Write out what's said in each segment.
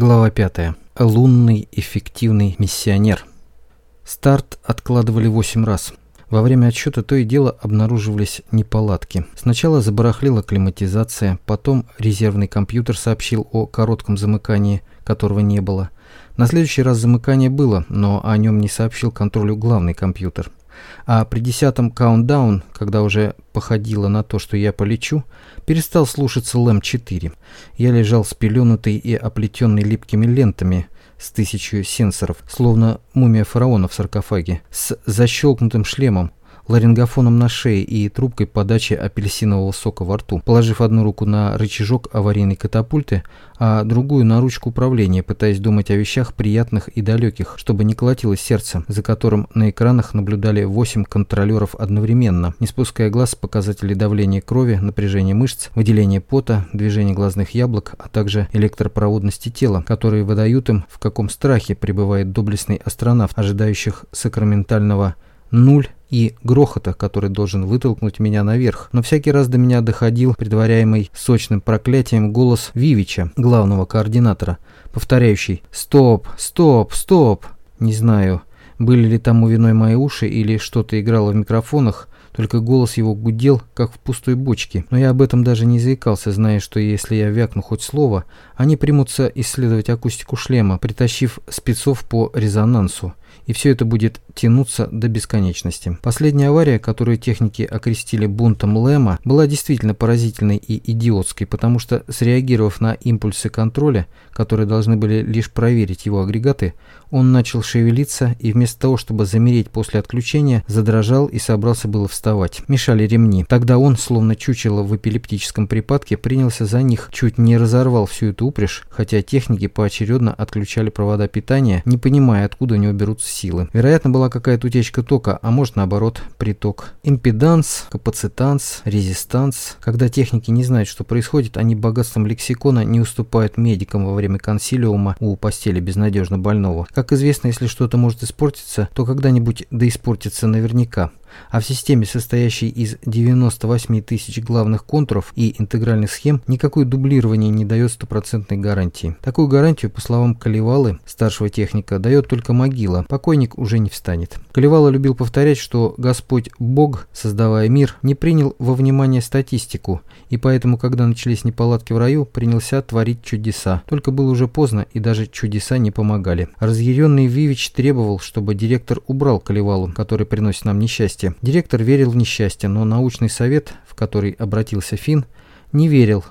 Глава 5. Лунный эффективный миссионер. Старт откладывали 8 раз. Во время отсчета то и дело обнаруживались неполадки. Сначала забарахлила климатизация, потом резервный компьютер сообщил о коротком замыкании, которого не было. На следующий раз замыкание было, но о нем не сообщил контролю главный компьютер. А при десятом каунтдаун, когда уже походило на то, что я полечу, перестал слушаться ЛЭМ-4. Я лежал спеленутый и оплетенный липкими лентами с тысячу сенсоров, словно мумия фараона в саркофаге, с защелкнутым шлемом, ларингофоном на шее и трубкой подачи апельсинового сока во рту, положив одну руку на рычажок аварийной катапульты, а другую на ручку управления, пытаясь думать о вещах приятных и далеких, чтобы не колотилось сердце, за которым на экранах наблюдали 8 контролеров одновременно, не спуская глаз с показателей давления крови, напряжения мышц, выделения пота, движения глазных яблок, а также электропроводности тела, которые выдают им, в каком страхе пребывает доблестный астронавт, ожидающих сакраментального нуль и грохота, который должен вытолкнуть меня наверх. Но всякий раз до меня доходил предваряемый сочным проклятием голос Вивича, главного координатора, повторяющий «Стоп! Стоп! Стоп!» Не знаю, были ли тому виной мои уши или что-то играло в микрофонах, только голос его гудел, как в пустой бочке. Но я об этом даже не заикался, зная, что если я вякну хоть слово, они примутся исследовать акустику шлема, притащив спецов по резонансу и все это будет тянуться до бесконечности. Последняя авария, которую техники окрестили бунтом Лэма, была действительно поразительной и идиотской, потому что, среагировав на импульсы контроля, которые должны были лишь проверить его агрегаты, он начал шевелиться и вместо того, чтобы замереть после отключения, задрожал и собрался было вставать. Мешали ремни. Тогда он, словно чучело в эпилептическом припадке, принялся за них, чуть не разорвал всю эту упряжь, хотя техники поочередно отключали провода питания, не понимая, откуда у него берутся силы. Вероятно, была какая-то утечка тока, а может наоборот приток. Импеданс, капацитанс, резистанс. Когда техники не знают, что происходит, они богатством лексикона не уступают медикам во время консилиума у постели безнадежно больного. Как известно, если что-то может испортиться, то когда-нибудь да испортится наверняка а в системе, состоящей из 98 тысяч главных контуров и интегральных схем, никакое дублирование не дает стопроцентной гарантии. Такую гарантию, по словам Каливалы, старшего техника, дает только могила, покойник уже не встанет. Каливала любил повторять, что Господь Бог, создавая мир, не принял во внимание статистику, и поэтому, когда начались неполадки в раю, принялся творить чудеса. Только было уже поздно, и даже чудеса не помогали. Разъяренный Вивич требовал, чтобы директор убрал Каливалу, который приносит нам несчастье. Директор верил в несчастье, но научный совет, в который обратился Финн, не верил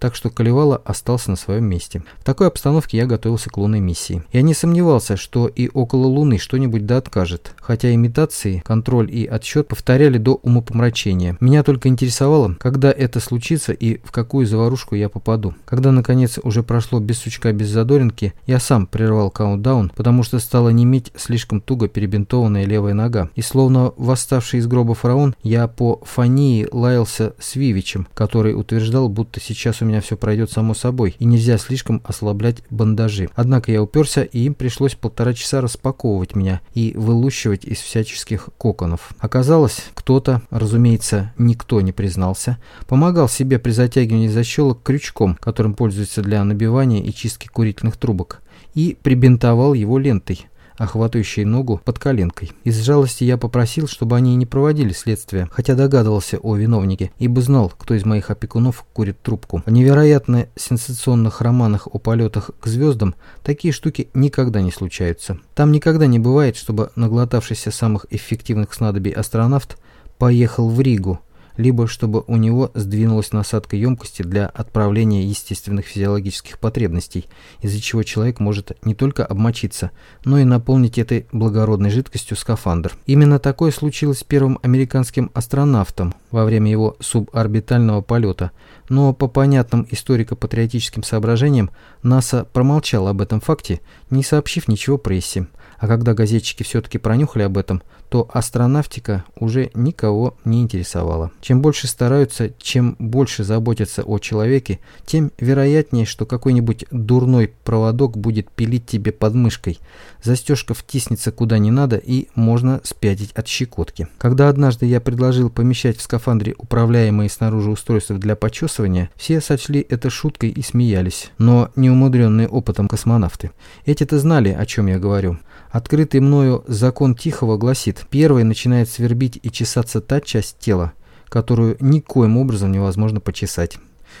так что Калевала остался на своем месте. В такой обстановке я готовился к лунной миссии. Я не сомневался, что и около Луны что-нибудь да откажет, хотя имитации, контроль и отсчет повторяли до умопомрачения. Меня только интересовало, когда это случится и в какую заварушку я попаду. Когда, наконец, уже прошло без сучка, без задоринки, я сам прервал каунтдаун, потому что стала неметь слишком туго перебинтованная левая нога. И словно восставший из гроба фараон, я по фании лаялся с Вивичем, который утверждал, будто сейчас у меня все пройдет само собой, и нельзя слишком ослаблять бандажи. Однако я уперся, и им пришлось полтора часа распаковывать меня и вылущивать из всяческих коконов. Оказалось, кто-то, разумеется, никто не признался, помогал себе при затягивании защелок крючком, которым пользуются для набивания и чистки курительных трубок, и прибинтовал его лентой охватывающей ногу под коленкой. Из жалости я попросил, чтобы они не проводили следствие, хотя догадывался о виновнике, ибо знал, кто из моих опекунов курит трубку. В невероятно сенсационных романах о полетах к звездам такие штуки никогда не случаются. Там никогда не бывает, чтобы наглотавшийся самых эффективных снадобий астронавт поехал в Ригу, либо чтобы у него сдвинулась насадка емкости для отправления естественных физиологических потребностей, из-за чего человек может не только обмочиться, но и наполнить этой благородной жидкостью скафандр. Именно такое случилось с первым американским астронавтом во время его суборбитального полета, но по понятным историко-патриотическим соображениям НАСА промолчал об этом факте, не сообщив ничего прессе. А когда газетчики все-таки пронюхали об этом, то астронавтика уже никого не интересовала. Чем больше стараются, чем больше заботятся о человеке, тем вероятнее, что какой-нибудь дурной проводок будет пилить тебе под мышкой. Застежка втиснется куда не надо и можно спятить от щекотки. Когда однажды я предложил помещать в скафандре управляемые снаружи устройства для почесывания, все сочли это шуткой и смеялись, но неумудренные опытом космонавты. Эти-то знали, о чем я говорю. Открытый мною закон Тихого гласит, первый начинает свербить и чесаться та часть тела, которую никоим образом невозможно почесать.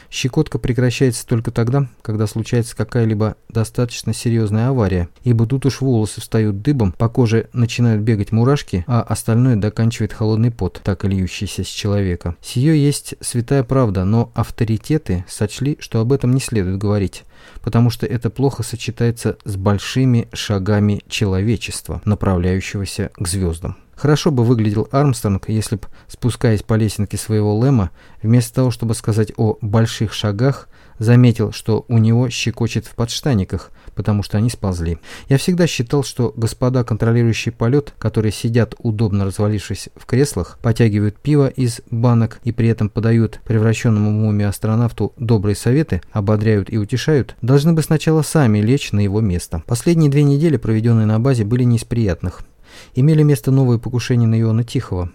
Щекотка прекращается только тогда, когда случается какая-либо достаточно серьезная авария, ибо тут уж волосы встают дыбом, по коже начинают бегать мурашки, а остальное доканчивает холодный пот, так и льющийся с человека. Сие есть святая правда, но авторитеты сочли, что об этом не следует говорить, потому что это плохо сочетается с большими шагами человечества, направляющегося к звездам. Хорошо бы выглядел Армстронг, если б, спускаясь по лесенке своего Лэма, вместо того, чтобы сказать о больших шагах, заметил, что у него щекочет в подштаниках, потому что они сползли. Я всегда считал, что господа, контролирующие полет, которые сидят удобно развалившись в креслах, потягивают пиво из банок и при этом подают превращенному мумии астронавту добрые советы, ободряют и утешают, должны бы сначала сами лечь на его место. Последние две недели, проведенные на базе, были не из приятных имели место новые покушения на Иона Тихого.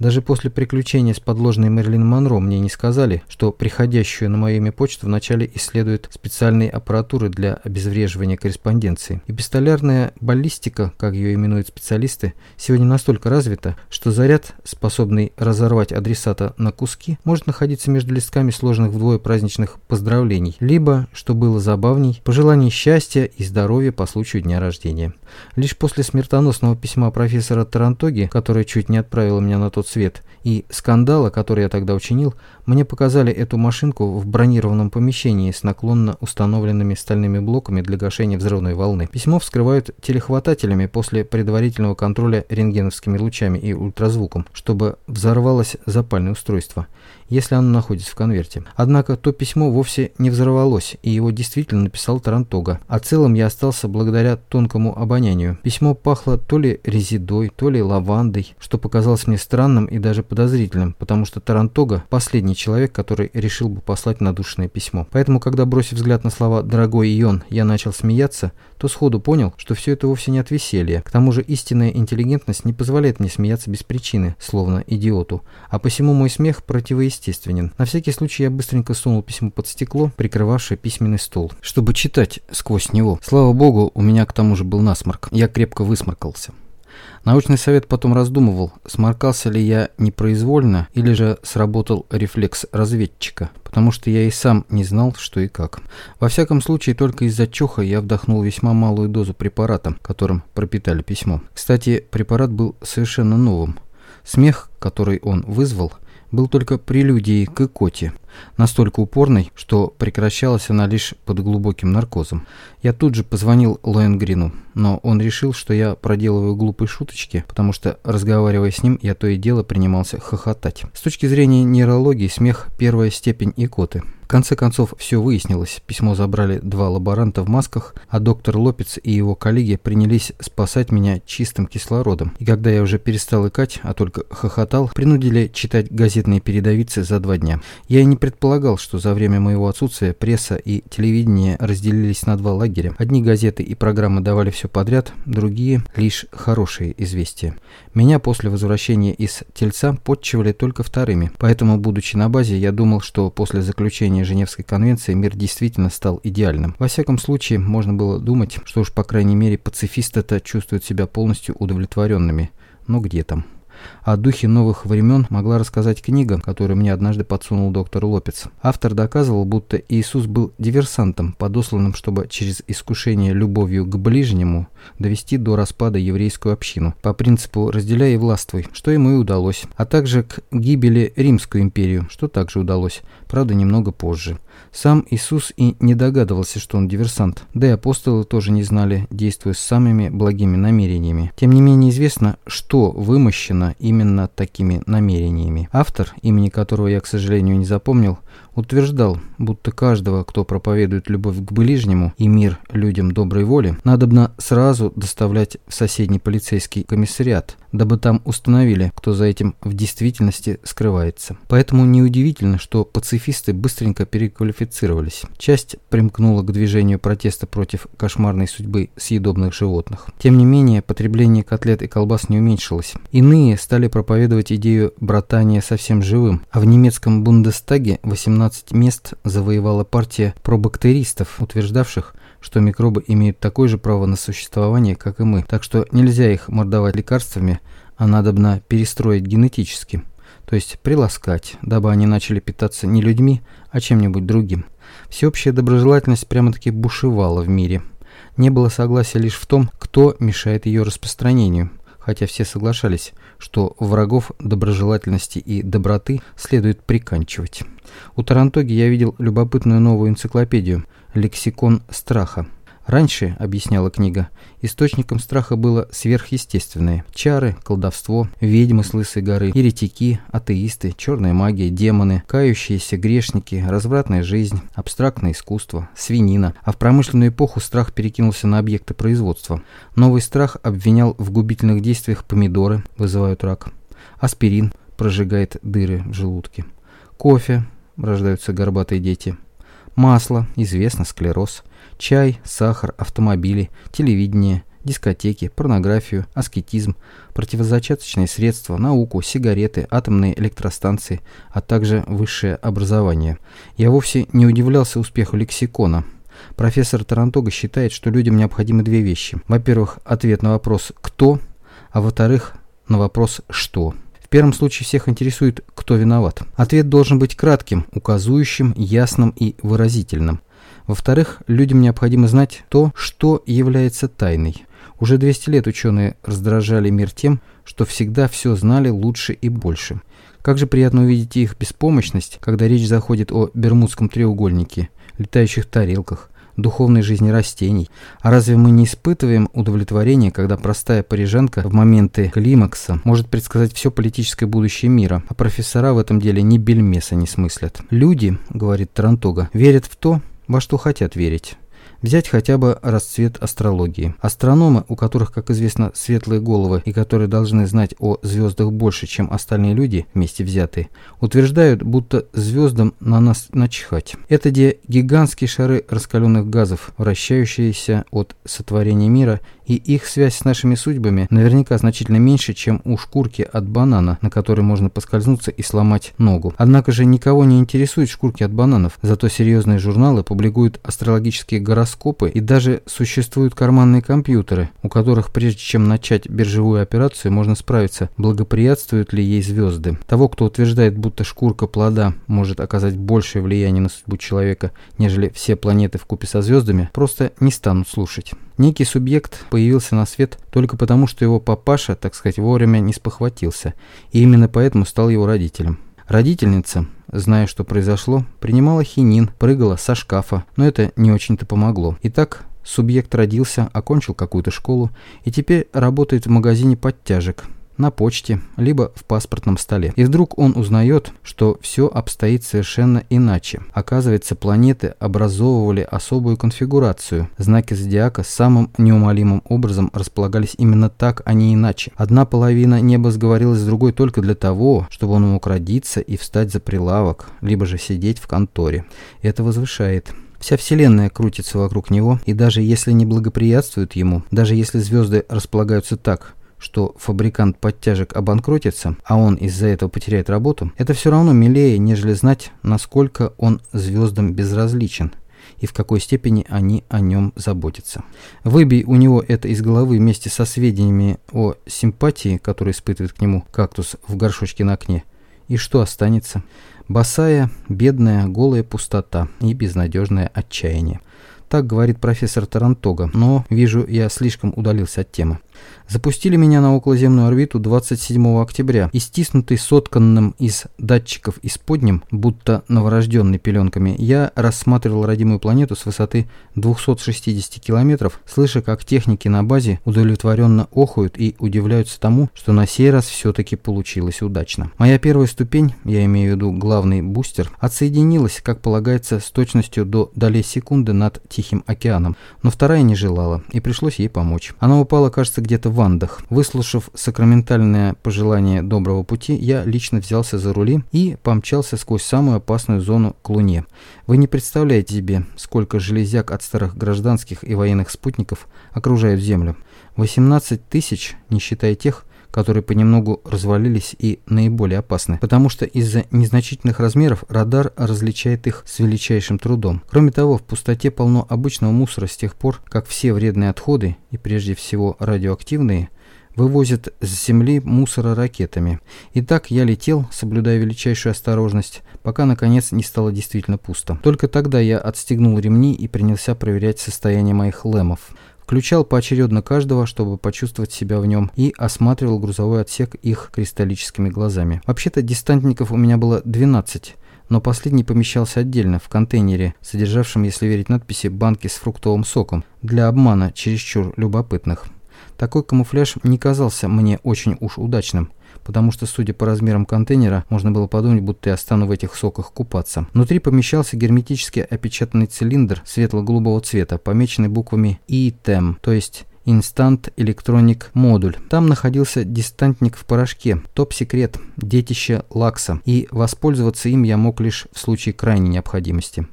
Даже после приключения с подложной Мерлин Монро мне не сказали, что приходящую на мое имя почту вначале исследуют специальные аппаратуры для обезвреживания корреспонденции. И пистолярная баллистика, как ее именуют специалисты, сегодня настолько развита, что заряд, способный разорвать адресата на куски, может находиться между листками сложных вдвое праздничных поздравлений, либо, что было забавней, пожеланий счастья и здоровья по случаю дня рождения. Лишь после смертоносного письма профессора Тарантоги, которое чуть не отправило меня на тот свет, и скандала, который я тогда учинил, мне показали эту машинку в бронированном помещении с наклонно установленными стальными блоками для гашения взрывной волны. Письмо вскрывают телехватателями после предварительного контроля рентгеновскими лучами и ультразвуком, чтобы взорвалось запальное устройство если оно находится в конверте. Однако то письмо вовсе не взорвалось, и его действительно написал Тарантога. А целым я остался благодаря тонкому обонянию. Письмо пахло то ли резидой, то ли лавандой, что показалось мне странным и даже подозрительным, потому что Тарантога – последний человек, который решил бы послать надушенное письмо. Поэтому, когда, бросив взгляд на слова «дорогой Ион», я начал смеяться, то сходу понял, что все это вовсе не от веселья. К тому же истинная интеллигентность не позволяет мне смеяться без причины, словно идиоту. А посему мой смех противоестественен. На всякий случай я быстренько сунул письмо под стекло, прикрывавшее письменный стол, чтобы читать сквозь него. Слава богу, у меня к тому же был насморк. Я крепко высморкался. Научный совет потом раздумывал, сморкался ли я непроизвольно или же сработал рефлекс разведчика, потому что я и сам не знал, что и как. Во всяком случае, только из-за чуха я вдохнул весьма малую дозу препарата, которым пропитали письмо. Кстати, препарат был совершенно новым. Смех, который он вызвал, был только прелюдией к икоте, настолько упорной, что прекращалась она лишь под глубоким наркозом. Я тут же позвонил Лоенгрину, но он решил, что я проделываю глупые шуточки, потому что, разговаривая с ним, я то и дело принимался хохотать. С точки зрения нейрологии, смех – первая степень икоты – конце концов, все выяснилось. Письмо забрали два лаборанта в масках, а доктор Лопец и его коллеги принялись спасать меня чистым кислородом. И когда я уже перестал икать, а только хохотал, принудили читать газетные передовицы за два дня. Я и не предполагал, что за время моего отсутствия пресса и телевидение разделились на два лагеря. Одни газеты и программы давали все подряд, другие – лишь хорошие известия. Меня после возвращения из Тельца подчивали только вторыми, поэтому, будучи на базе, я думал, что после заключения Женевской конвенции мир действительно стал идеальным. Во всяком случае, можно было думать, что уж по крайней мере пацифисты-то чувствуют себя полностью удовлетворенными. Но где там? О духе новых времен могла рассказать книга, которую мне однажды подсунул доктор Лопец. Автор доказывал, будто Иисус был диверсантом, подосланным, чтобы через искушение любовью к ближнему довести до распада еврейскую общину, по принципу «разделяй и властвуй», что ему и удалось, а также к гибели Римскую империю, что также удалось, правда немного позже. Сам Иисус и не догадывался, что он диверсант, да и апостолы тоже не знали, действуя с самыми благими намерениями. Тем не менее известно, что вымощено именно такими намерениями. Автор, имени которого я, к сожалению, не запомнил, утверждал, будто каждого, кто проповедует любовь к ближнему и мир людям доброй воли, надобно сразу доставлять в соседний полицейский комиссариат, дабы там установили, кто за этим в действительности скрывается. Поэтому неудивительно, что пацифисты быстренько переквалифицировались. Часть примкнула к движению протеста против кошмарной судьбы съедобных животных. Тем не менее, потребление котлет и колбас не уменьшилось. Иные стали проповедовать идею братания совсем живым, а в немецком Бундестаге 18 мест завоевала партия пробактеристов, утверждавших, что микробы имеют такое же право на существование, как и мы, так что нельзя их мордовать лекарствами, а надобно перестроить генетически, то есть приласкать, дабы они начали питаться не людьми, а чем-нибудь другим. Всеобщая доброжелательность прямо-таки бушевала в мире. Не было согласия лишь в том, кто мешает ее распространению, хотя все соглашались, что врагов доброжелательности и доброты следует приканчивать. У Тарантоги я видел любопытную новую энциклопедию «Лексикон страха». Раньше, объясняла книга, источником страха было сверхъестественное. Чары, колдовство, ведьмы с лысой горы, еретики, атеисты, черная магия, демоны, кающиеся грешники, развратная жизнь, абстрактное искусство, свинина. А в промышленную эпоху страх перекинулся на объекты производства. Новый страх обвинял в губительных действиях помидоры, вызывают рак. Аспирин прожигает дыры в желудке. Кофе, рождаются горбатые дети. Масло, известно, склероз. Чай, сахар, автомобили, телевидение, дискотеки, порнографию, аскетизм, противозачаточные средства, науку, сигареты, атомные электростанции, а также высшее образование. Я вовсе не удивлялся успеху лексикона. Профессор Тарантога считает, что людям необходимы две вещи. Во-первых, ответ на вопрос «кто?», а во-вторых, на вопрос «что?». В первом случае всех интересует, кто виноват. Ответ должен быть кратким, указующим, ясным и выразительным. Во-вторых, людям необходимо знать то, что является тайной. Уже 200 лет ученые раздражали мир тем, что всегда все знали лучше и больше. Как же приятно увидеть их беспомощность, когда речь заходит о Бермудском треугольнике, летающих тарелках, духовной жизни растений. А разве мы не испытываем удовлетворения, когда простая парижанка в моменты климакса может предсказать все политическое будущее мира, а профессора в этом деле ни бельмеса не смыслят? Люди, говорит Тарантога, верят в то, во что хотят верить. Взять хотя бы расцвет астрологии. Астрономы, у которых, как известно, светлые головы и которые должны знать о звездах больше, чем остальные люди, вместе взятые, утверждают, будто звездам на нас начихать. Это где гигантские шары раскаленных газов, вращающиеся от сотворения мира и их связь с нашими судьбами наверняка значительно меньше, чем у шкурки от банана, на которой можно поскользнуться и сломать ногу. Однако же никого не интересуют шкурки от бананов, зато серьезные журналы публикуют астрологические гороскопы и даже существуют карманные компьютеры, у которых прежде чем начать биржевую операцию можно справиться, благоприятствуют ли ей звезды. Того, кто утверждает, будто шкурка плода может оказать большее влияние на судьбу человека, нежели все планеты в купе со звездами, просто не станут слушать. Некий субъект появился на свет только потому, что его папаша, так сказать, вовремя не спохватился, и именно поэтому стал его родителем. Родительница, зная, что произошло, принимала хинин, прыгала со шкафа, но это не очень-то помогло. Итак, субъект родился, окончил какую-то школу и теперь работает в магазине подтяжек – на почте, либо в паспортном столе. И вдруг он узнает, что все обстоит совершенно иначе. Оказывается, планеты образовывали особую конфигурацию. Знаки зодиака самым неумолимым образом располагались именно так, а не иначе. Одна половина неба сговорилась с другой только для того, чтобы он мог родиться и встать за прилавок, либо же сидеть в конторе. Это возвышает. Вся Вселенная крутится вокруг него, и даже если не благоприятствует ему, даже если звезды располагаются так, что фабрикант подтяжек обанкротится, а он из-за этого потеряет работу, это все равно милее, нежели знать, насколько он звездам безразличен и в какой степени они о нем заботятся. Выбей у него это из головы вместе со сведениями о симпатии, которые испытывает к нему кактус в горшочке на окне, и что останется? Босая, бедная, голая пустота и безнадежное отчаяние. Так говорит профессор Тарантога, но, вижу, я слишком удалился от темы. Запустили меня на околоземную орбиту 27 октября и стиснутый сотканным из датчиков исподним, будто новорожденный пеленками, я рассматривал родимую планету с высоты 260 километров, слыша, как техники на базе удовлетворенно охают и удивляются тому, что на сей раз все-таки получилось удачно. Моя первая ступень, я имею в виду главный бустер, отсоединилась, как полагается, с точностью до долей секунды над Тихим океаном, но вторая не желала, и пришлось ей помочь. Она упала, кажется, где-то в Андах. Выслушав сакраментальное пожелание доброго пути, я лично взялся за рули и помчался сквозь самую опасную зону к Луне. Вы не представляете себе, сколько железяк от старых гражданских и военных спутников окружают Землю. 18 тысяч, не считая тех, которые понемногу развалились и наиболее опасны, потому что из-за незначительных размеров радар различает их с величайшим трудом. Кроме того, в пустоте полно обычного мусора с тех пор, как все вредные отходы, и прежде всего радиоактивные, вывозят с земли мусора ракетами. И так я летел, соблюдая величайшую осторожность, пока наконец не стало действительно пусто. Только тогда я отстегнул ремни и принялся проверять состояние моих лемов. Включал поочередно каждого, чтобы почувствовать себя в нем, и осматривал грузовой отсек их кристаллическими глазами. Вообще-то дистантников у меня было 12, но последний помещался отдельно, в контейнере, содержавшем, если верить надписи, банки с фруктовым соком, для обмана чересчур любопытных. Такой камуфляж не казался мне очень уж удачным потому что, судя по размерам контейнера, можно было подумать, будто я стану в этих соках купаться. Внутри помещался герметически опечатанный цилиндр светло-голубого цвета, помеченный буквами ITEM, то есть Instant Electronic модуль. Там находился дистантник в порошке, топ-секрет, детище Лакса, и воспользоваться им я мог лишь в случае крайней необходимости.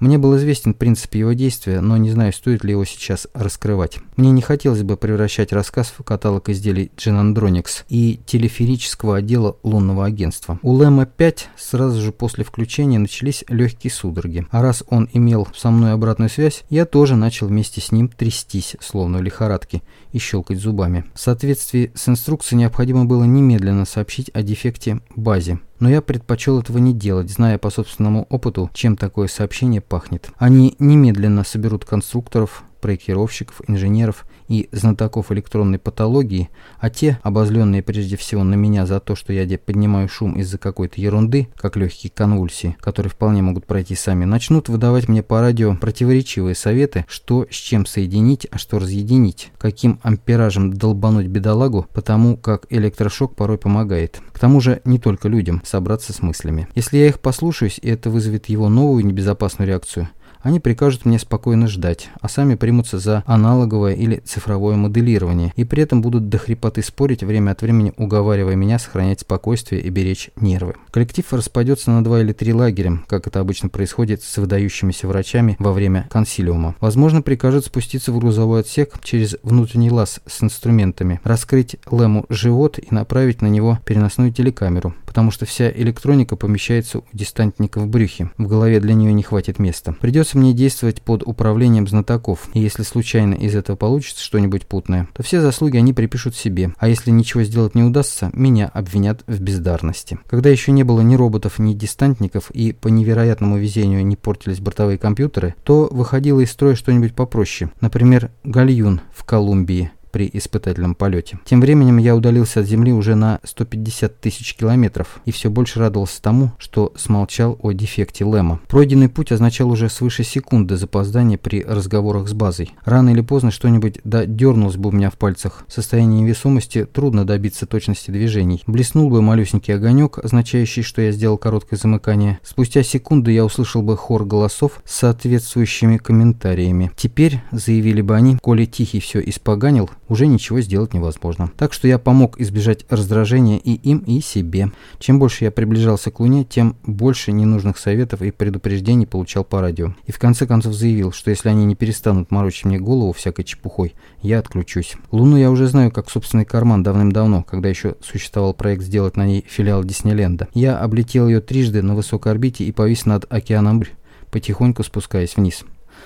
Мне был известен принцип его действия, но не знаю, стоит ли его сейчас раскрывать. Мне не хотелось бы превращать рассказ в каталог изделий Genandronics и телеферического отдела лунного агентства. У Лэма 5 сразу же после включения начались легкие судороги. А раз он имел со мной обратную связь, я тоже начал вместе с ним трястись, словно в лихорадке, и щелкать зубами. В соответствии с инструкцией необходимо было немедленно сообщить о дефекте базе. Но я предпочел этого не делать, зная по собственному опыту, чем такое сообщение пахнет. Они немедленно соберут конструкторов, проектировщиков, инженеров и знатоков электронной патологии, а те, обозленные прежде всего на меня за то, что я поднимаю шум из-за какой-то ерунды, как легкие конвульсии, которые вполне могут пройти сами, начнут выдавать мне по радио противоречивые советы, что с чем соединить, а что разъединить, каким амперажем долбануть бедолагу, потому как электрошок порой помогает. К тому же не только людям собраться с мыслями. Если я их послушаюсь, и это вызовет его новую небезопасную реакцию, они прикажут мне спокойно ждать, а сами примутся за аналоговое или цифровое моделирование, и при этом будут до хрипоты спорить, время от времени уговаривая меня сохранять спокойствие и беречь нервы. Коллектив распадется на два или три лагеря, как это обычно происходит с выдающимися врачами во время консилиума. Возможно, прикажут спуститься в грузовой отсек через внутренний лаз с инструментами, раскрыть Лему живот и направить на него переносную телекамеру, потому что вся электроника помещается у дистантника в брюхе. В голове для нее не хватит места. Придется мне действовать под управлением знатоков, и если случайно из этого получится что-нибудь путное, то все заслуги они припишут себе, а если ничего сделать не удастся, меня обвинят в бездарности. Когда еще не было ни роботов, ни дистантников, и по невероятному везению не портились бортовые компьютеры, то выходило из строя что-нибудь попроще, например, гальюн в Колумбии при испытательном полете. Тем временем я удалился от Земли уже на 150 тысяч километров и все больше радовался тому, что смолчал о дефекте Лэма. Пройденный путь означал уже свыше секунды запоздания при разговорах с базой. Рано или поздно что-нибудь да дернулось бы у меня в пальцах. В состоянии невесомости трудно добиться точности движений. Блеснул бы малюсенький огонек, означающий, что я сделал короткое замыкание. Спустя секунду я услышал бы хор голосов с соответствующими комментариями. Теперь, заявили бы они, коли Тихий все испоганил, уже ничего сделать невозможно. Так что я помог избежать раздражения и им, и себе. Чем больше я приближался к Луне, тем больше ненужных советов и предупреждений получал по радио. И в конце концов заявил, что если они не перестанут морочить мне голову всякой чепухой, я отключусь. Луну я уже знаю как собственный карман давным-давно, когда еще существовал проект сделать на ней филиал Диснейленда. Я облетел ее трижды на высокой орбите и повис над океаном потихоньку спускаясь вниз.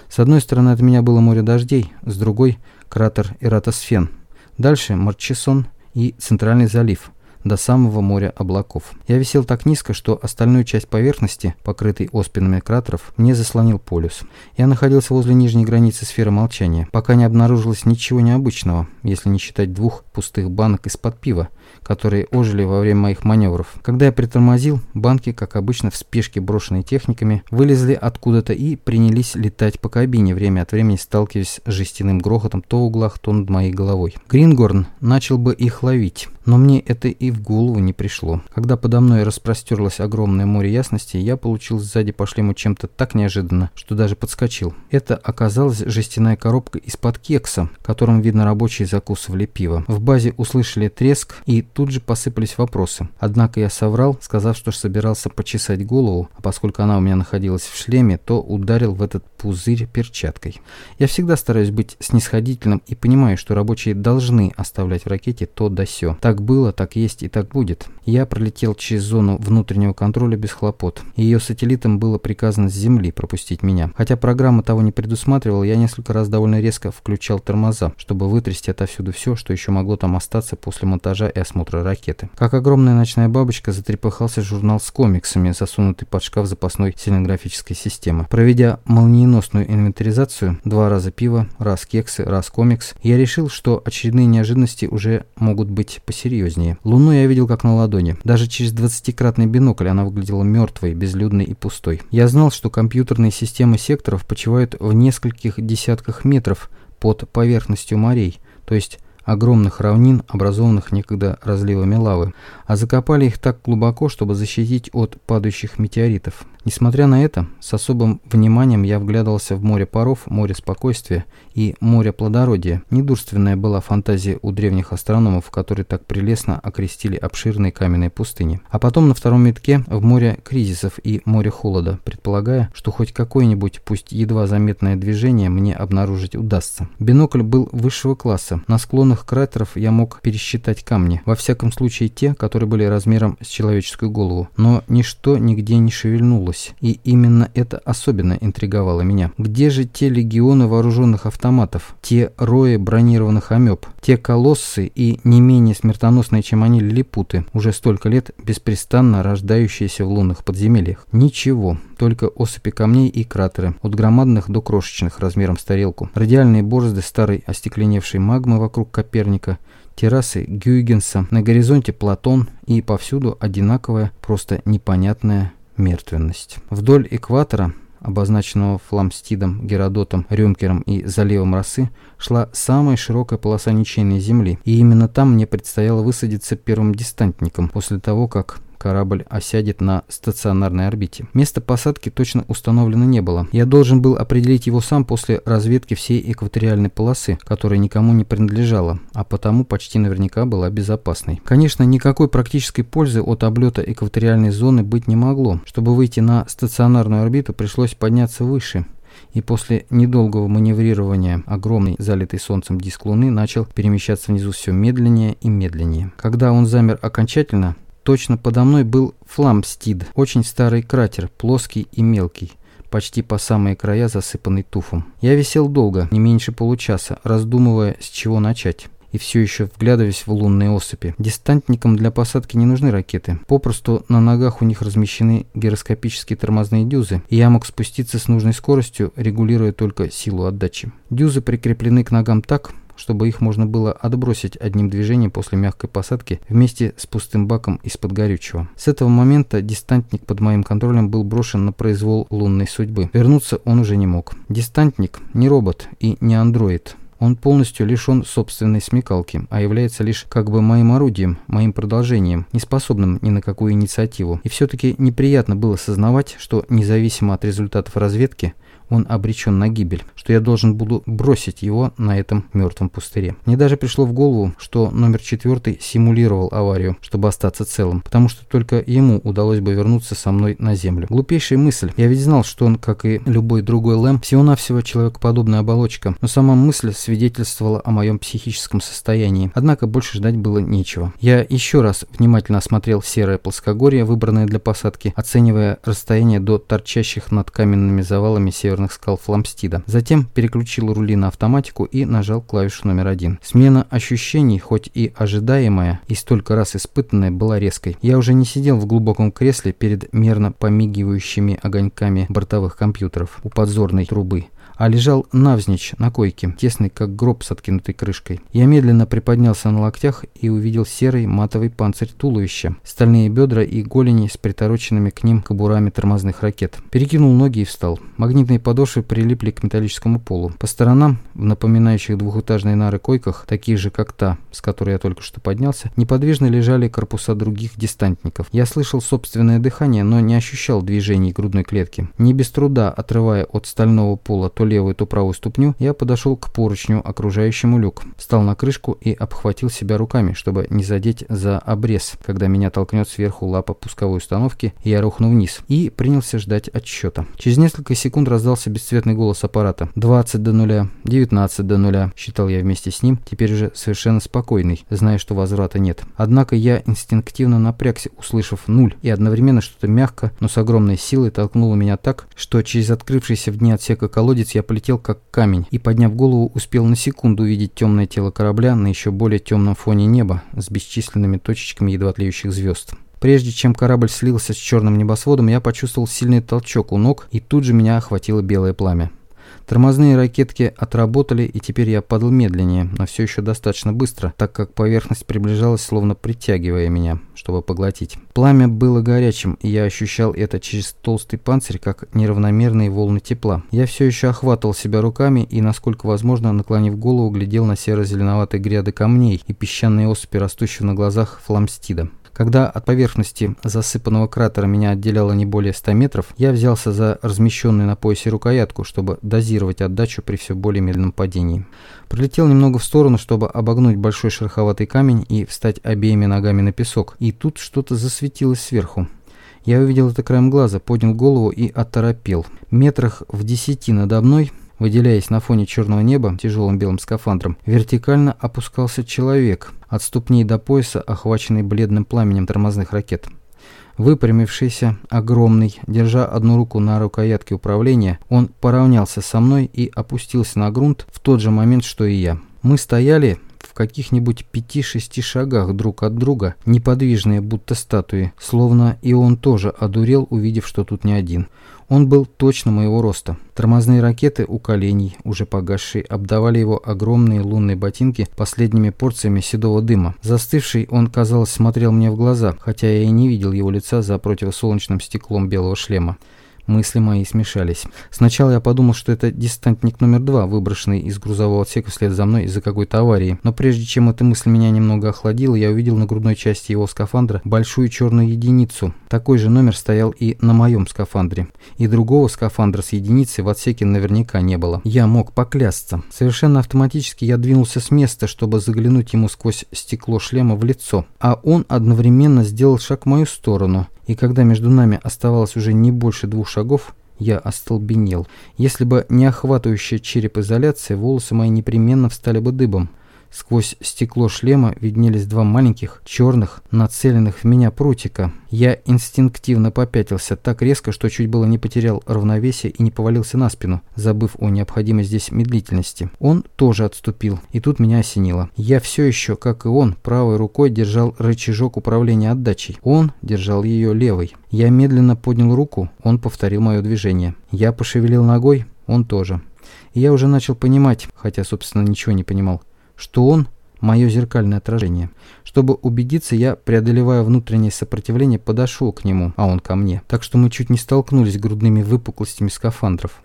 С одной стороны от меня было море дождей, с другой – кратер Эратосфен. Дальше Марчесон и Центральный залив. до самого моря облаков. Я висел так низко, что остальную часть поверхности, покрытой оспинами кратеров, мне заслонил полюс. Я находился возле нижней границы сферы молчания, пока не обнаружилось ничего необычного, если не считать двух пустых банок из-под пива, которые ожили во время моих маневров. Когда я притормозил, банки, как обычно в спешке брошенные техниками, вылезли откуда-то и принялись летать по кабине, время от времени сталкиваясь с жестяным грохотом то в углах, то над моей головой. Грингорн начал бы их ловить, но мне это и в голову не пришло. Когда подо мной распростерлось огромное море ясности, я получил сзади по шлему чем-то так неожиданно, что даже подскочил. Это оказалась жестяная коробка из-под кекса, которым, видно, рабочие закусывали пиво. В базе услышали треск и тут же посыпались вопросы. Однако я соврал, сказав, что собирался почесать голову, а поскольку она у меня находилась в шлеме, то ударил в этот пузырь перчаткой. Я всегда стараюсь быть снисходительным и понимаю, что рабочие должны оставлять в ракете то да сё. Так было, так есть и так будет. Я пролетел через зону внутреннего контроля без хлопот. Ее сателлитам было приказано с Земли пропустить меня. Хотя программа того не предусматривала, я несколько раз довольно резко включал тормоза, чтобы вытрясти отовсюду все, что еще могло там остаться после монтажа и осмотра ракеты. Как огромная ночная бабочка затрепыхался журнал с комиксами, засунутый под шкаф запасной сильнографической системы. Проведя молниеносную инвентаризацию, два раза пиво, раз кексы, раз комикс, я решил, что очередные неожиданности уже могут быть посерьезнее. Луну я видел как на ладони. Даже через 20-кратный бинокль она выглядела мертвой, безлюдной и пустой. Я знал, что компьютерные системы секторов почивают в нескольких десятках метров под поверхностью морей, то есть огромных равнин, образованных некогда разливами лавы, а закопали их так глубоко, чтобы защитить от падающих метеоритов. Несмотря на это, с особым вниманием я вглядывался в море паров, море спокойствия и море плодородия. Недурственная была фантазия у древних астрономов, которые так прелестно окрестили обширные каменные пустыни. А потом на втором метке в море кризисов и море холода, предполагая, что хоть какое-нибудь, пусть едва заметное движение мне обнаружить удастся. Бинокль был высшего класса. На склонах кратеров я мог пересчитать камни, во всяком случае те, которые были размером с человеческую голову. Но ничто нигде не шевельнулось удалось, и именно это особенно интриговало меня. Где же те легионы вооруженных автоматов, те рои бронированных амеб, те колоссы и не менее смертоносные, чем они, лилипуты, уже столько лет беспрестанно рождающиеся в лунных подземельях? Ничего, только осыпи камней и кратеры, от громадных до крошечных размером с тарелку, радиальные борозды старой остекленевшей магмы вокруг Коперника, террасы Гюйгенса, на горизонте Платон и повсюду одинаковая, просто непонятная мертвенность. Вдоль экватора, обозначенного Фламстидом, Геродотом, Рюмкером и заливом Росы, шла самая широкая полоса ничейной земли, и именно там мне предстояло высадиться первым дистантником после того, как корабль осядет на стационарной орбите. Место посадки точно установлено не было. Я должен был определить его сам после разведки всей экваториальной полосы, которая никому не принадлежала, а потому почти наверняка была безопасной. Конечно, никакой практической пользы от облета экваториальной зоны быть не могло. Чтобы выйти на стационарную орбиту, пришлось подняться выше, и после недолгого маневрирования огромный, залитый солнцем диск Луны начал перемещаться внизу все медленнее и медленнее. Когда он замер окончательно, Точно подо мной был Фламстид, очень старый кратер, плоский и мелкий почти по самые края засыпанный туфом. Я висел долго, не меньше получаса, раздумывая, с чего начать и все еще вглядываясь в лунные осыпи. Дистантникам для посадки не нужны ракеты. Попросту на ногах у них размещены гироскопические тормозные дюзы, и я мог спуститься с нужной скоростью, регулируя только силу отдачи. Дюзы прикреплены к ногам так, чтобы их можно было отбросить одним движением после мягкой посадки вместе с пустым баком из-под горючего. С этого момента дистантник под моим контролем был брошен на произвол лунной судьбы. Вернуться он уже не мог. Дистантник не робот и не андроид. Он полностью лишен собственной смекалки, а является лишь как бы моим орудием, моим продолжением, не способным ни на какую инициативу. И все-таки неприятно было сознавать, что независимо от результатов разведки, он обречен на гибель, что я должен буду бросить его на этом мертвом пустыре. Мне даже пришло в голову, что номер четвертый симулировал аварию, чтобы остаться целым, потому что только ему удалось бы вернуться со мной на землю. Глупейшая мысль. Я ведь знал, что он, как и любой другой Лэм, всего-навсего человекоподобная оболочка, но сама мысль свидетельствовала о моем психическом состоянии. Однако больше ждать было нечего. Я еще раз внимательно осмотрел серое плоскогорье, выбранное для посадки, оценивая расстояние до торчащих над каменными завалами северных железных скал Фламстида. Затем переключил рули на автоматику и нажал клавишу номер один. Смена ощущений, хоть и ожидаемая, и столько раз испытанная, была резкой. Я уже не сидел в глубоком кресле перед мерно помигивающими огоньками бортовых компьютеров у подзорной трубы а лежал навзничь на койке, тесный как гроб с откинутой крышкой. Я медленно приподнялся на локтях и увидел серый матовый панцирь туловища, стальные бедра и голени с притороченными к ним кобурами тормозных ракет. Перекинул ноги и встал. Магнитные подошвы прилипли к металлическому полу. По сторонам, в напоминающих двухэтажные нары койках, такие же как та, с которой я только что поднялся, неподвижно лежали корпуса других дистантников. Я слышал собственное дыхание, но не ощущал движений грудной клетки. Не без труда, отрывая от стального пола то левую, то правую ступню, я подошел к поручню, окружающему люк, встал на крышку и обхватил себя руками, чтобы не задеть за обрез, когда меня толкнет сверху лапа пусковой установки, я рухну вниз, и принялся ждать отсчета. Через несколько секунд раздался бесцветный голос аппарата. 20 до нуля, 19 до нуля, считал я вместе с ним, теперь уже совершенно спокойный, зная, что возврата нет. Однако я инстинктивно напрягся, услышав нуль, и одновременно что-то мягко, но с огромной силой толкнуло меня так, что через открывшийся в дни отсека колодец я полетел как камень и, подняв голову, успел на секунду увидеть темное тело корабля на еще более темном фоне неба с бесчисленными точечками едва тлеющих звезд. Прежде чем корабль слился с черным небосводом, я почувствовал сильный толчок у ног, и тут же меня охватило белое пламя. Тормозные ракетки отработали, и теперь я падал медленнее, но все еще достаточно быстро, так как поверхность приближалась, словно притягивая меня, чтобы поглотить. Пламя было горячим, и я ощущал это через толстый панцирь, как неравномерные волны тепла. Я все еще охватывал себя руками и, насколько возможно, наклонив голову, глядел на серо-зеленоватые гряды камней и песчаные осыпи, растущие на глазах фламстида. Когда от поверхности засыпанного кратера меня отделяло не более 100 метров, я взялся за размещенную на поясе рукоятку, чтобы дозировать отдачу при все более медленном падении. Пролетел немного в сторону, чтобы обогнуть большой шероховатый камень и встать обеими ногами на песок, и тут что-то засветилось сверху. Я увидел это краем глаза, поднял голову и оторопел. Метрах в десяти надо мной Выделяясь на фоне черного неба тяжелым белым скафандром, вертикально опускался человек, от ступней до пояса, охваченный бледным пламенем тормозных ракет. Выпрямившийся, огромный, держа одну руку на рукоятке управления, он поравнялся со мной и опустился на грунт в тот же момент, что и я. Мы стояли в каких-нибудь пяти-шести шагах друг от друга, неподвижные, будто статуи, словно и он тоже одурел, увидев, что тут не один. Он был точно моего роста. Тормозные ракеты у коленей, уже погасшие, обдавали его огромные лунные ботинки последними порциями седого дыма. Застывший он, казалось, смотрел мне в глаза, хотя я и не видел его лица за противосолнечным стеклом белого шлема. Мысли мои смешались. Сначала я подумал, что это дистантник номер два, выброшенный из грузового отсека вслед за мной из-за какой-то аварии. Но прежде чем эта мысль меня немного охладила, я увидел на грудной части его скафандра большую черную единицу. Такой же номер стоял и на моем скафандре. И другого скафандра с единицей в отсеке наверняка не было. Я мог поклясться. Совершенно автоматически я двинулся с места, чтобы заглянуть ему сквозь стекло шлема в лицо. А он одновременно сделал шаг в мою сторону и когда между нами оставалось уже не больше двух шагов, я остолбенел. Если бы не охватывающая череп изоляция, волосы мои непременно встали бы дыбом. Сквозь стекло шлема виднелись два маленьких, черных, нацеленных в меня прутика. Я инстинктивно попятился так резко, что чуть было не потерял равновесие и не повалился на спину, забыв о необходимой здесь медлительности. Он тоже отступил, и тут меня осенило. Я все еще, как и он, правой рукой держал рычажок управления отдачей. Он держал ее левой. Я медленно поднял руку, он повторил мое движение. Я пошевелил ногой, он тоже. И я уже начал понимать, хотя, собственно, ничего не понимал что он – мое зеркальное отражение. Чтобы убедиться, я, преодолевая внутреннее сопротивление, подошел к нему, а он ко мне. Так что мы чуть не столкнулись грудными выпуклостями скафандров.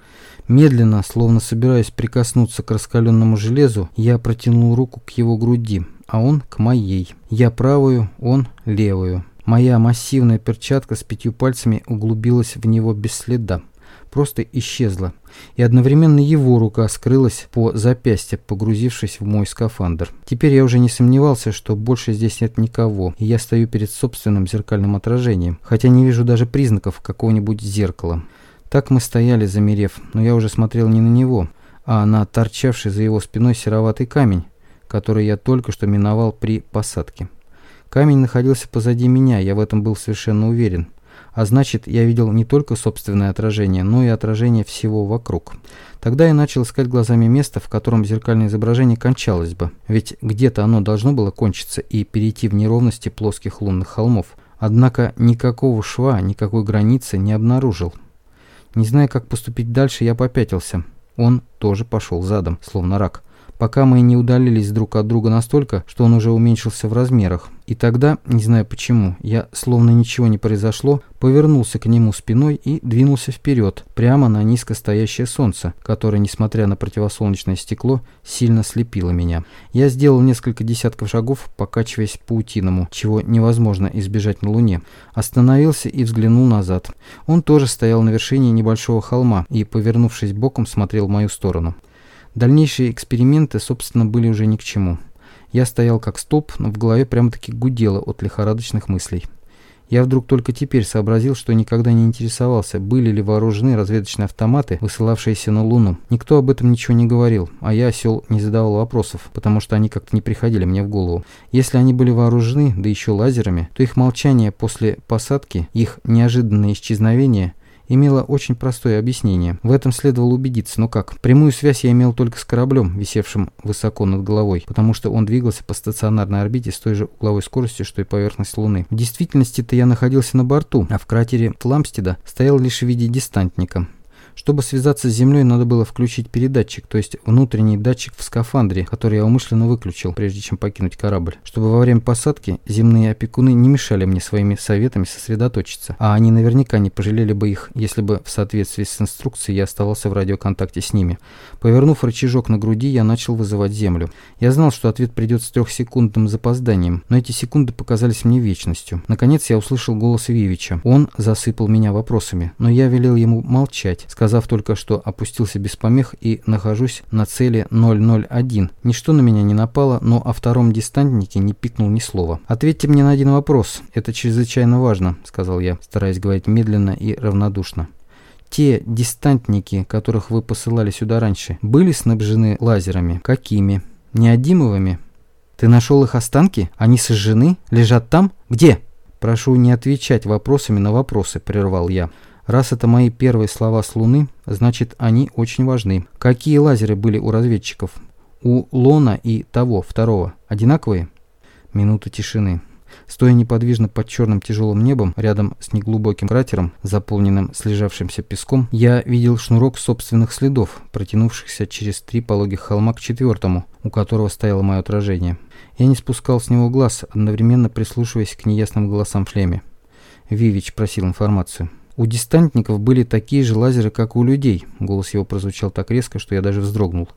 Медленно, словно собираясь прикоснуться к раскаленному железу, я протянул руку к его груди, а он к моей. Я правую, он левую. Моя массивная перчатка с пятью пальцами углубилась в него без следа просто исчезла, и одновременно его рука скрылась по запястье, погрузившись в мой скафандр. Теперь я уже не сомневался, что больше здесь нет никого, и я стою перед собственным зеркальным отражением, хотя не вижу даже признаков какого-нибудь зеркала. Так мы стояли, замерев, но я уже смотрел не на него, а на торчавший за его спиной сероватый камень, который я только что миновал при посадке. Камень находился позади меня, я в этом был совершенно уверен. А значит, я видел не только собственное отражение, но и отражение всего вокруг. Тогда я начал искать глазами место, в котором зеркальное изображение кончалось бы. Ведь где-то оно должно было кончиться и перейти в неровности плоских лунных холмов. Однако никакого шва, никакой границы не обнаружил. Не зная, как поступить дальше, я попятился. Он тоже пошел задом, словно рак пока мы не удалились друг от друга настолько, что он уже уменьшился в размерах. И тогда, не знаю почему, я, словно ничего не произошло, повернулся к нему спиной и двинулся вперед, прямо на низко стоящее солнце, которое, несмотря на противосолнечное стекло, сильно слепило меня. Я сделал несколько десятков шагов, покачиваясь паутиному, чего невозможно избежать на Луне. Остановился и взглянул назад. Он тоже стоял на вершине небольшого холма и, повернувшись боком, смотрел в мою сторону. Дальнейшие эксперименты, собственно, были уже ни к чему. Я стоял как столб, но в голове прямо-таки гудело от лихорадочных мыслей. Я вдруг только теперь сообразил, что никогда не интересовался, были ли вооружены разведочные автоматы, высылавшиеся на Луну. Никто об этом ничего не говорил, а я, осел, не задавал вопросов, потому что они как-то не приходили мне в голову. Если они были вооружены, да еще лазерами, то их молчание после посадки, их неожиданное исчезновение имело очень простое объяснение. В этом следовало убедиться, но как? Прямую связь я имел только с кораблем, висевшим высоко над головой, потому что он двигался по стационарной орбите с той же угловой скоростью, что и поверхность Луны. В действительности-то я находился на борту, а в кратере Фламстеда стоял лишь в виде дистантника. Чтобы связаться с Землей, надо было включить передатчик, то есть внутренний датчик в скафандре, который я умышленно выключил, прежде чем покинуть корабль. Чтобы во время посадки земные опекуны не мешали мне своими советами сосредоточиться, а они наверняка не пожалели бы их, если бы в соответствии с инструкцией я оставался в радиоконтакте с ними. Повернув рычажок на груди, я начал вызывать Землю. Я знал, что ответ придет с трехсекундным запозданием, но эти секунды показались мне вечностью. Наконец я услышал голос Вивича. Он засыпал меня вопросами, но я велел ему молчать, сказал сказав только, что опустился без помех и нахожусь на цели 001. Ничто на меня не напало, но о втором дистантнике не пикнул ни слова. «Ответьте мне на один вопрос. Это чрезвычайно важно», — сказал я, стараясь говорить медленно и равнодушно. Те дистантники, которых вы посылали сюда раньше, были снабжены лазерами? Какими? Неодимовыми? Ты нашел их останки? Они сожжены? Лежат там? Где? Прошу не отвечать вопросами на вопросы, прервал я. Раз это мои первые слова с Луны, значит они очень важны. Какие лазеры были у разведчиков? У Лона и того, второго, одинаковые? Минута тишины. Стоя неподвижно под черным тяжелым небом, рядом с неглубоким кратером, заполненным слежавшимся песком, я видел шнурок собственных следов, протянувшихся через три пологих холма к четвертому, у которого стояло мое отражение. Я не спускал с него глаз, одновременно прислушиваясь к неясным голосам в шлеме. Вивич просил информацию. У дистантников были такие же лазеры, как у людей. Голос его прозвучал так резко, что я даже вздрогнул.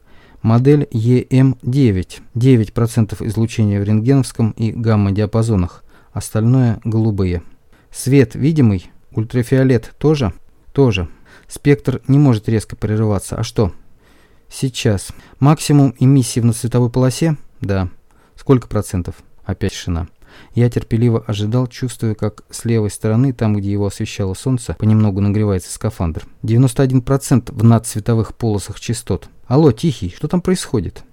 Модель EM9. 9% излучения в рентгеновском и гамма-диапазонах. Остальное голубые. Свет видимый? Ультрафиолет тоже? Тоже. Спектр не может резко прерываться. А что? Сейчас. Максимум эмиссии в световой полосе? Да. Сколько процентов? Опять тишина. Я терпеливо ожидал, чувствуя, как с левой стороны, там, где его освещало солнце, понемногу нагревается скафандр. 91% в надцветовых полосах частот. Алло, Тихий, что там происходит?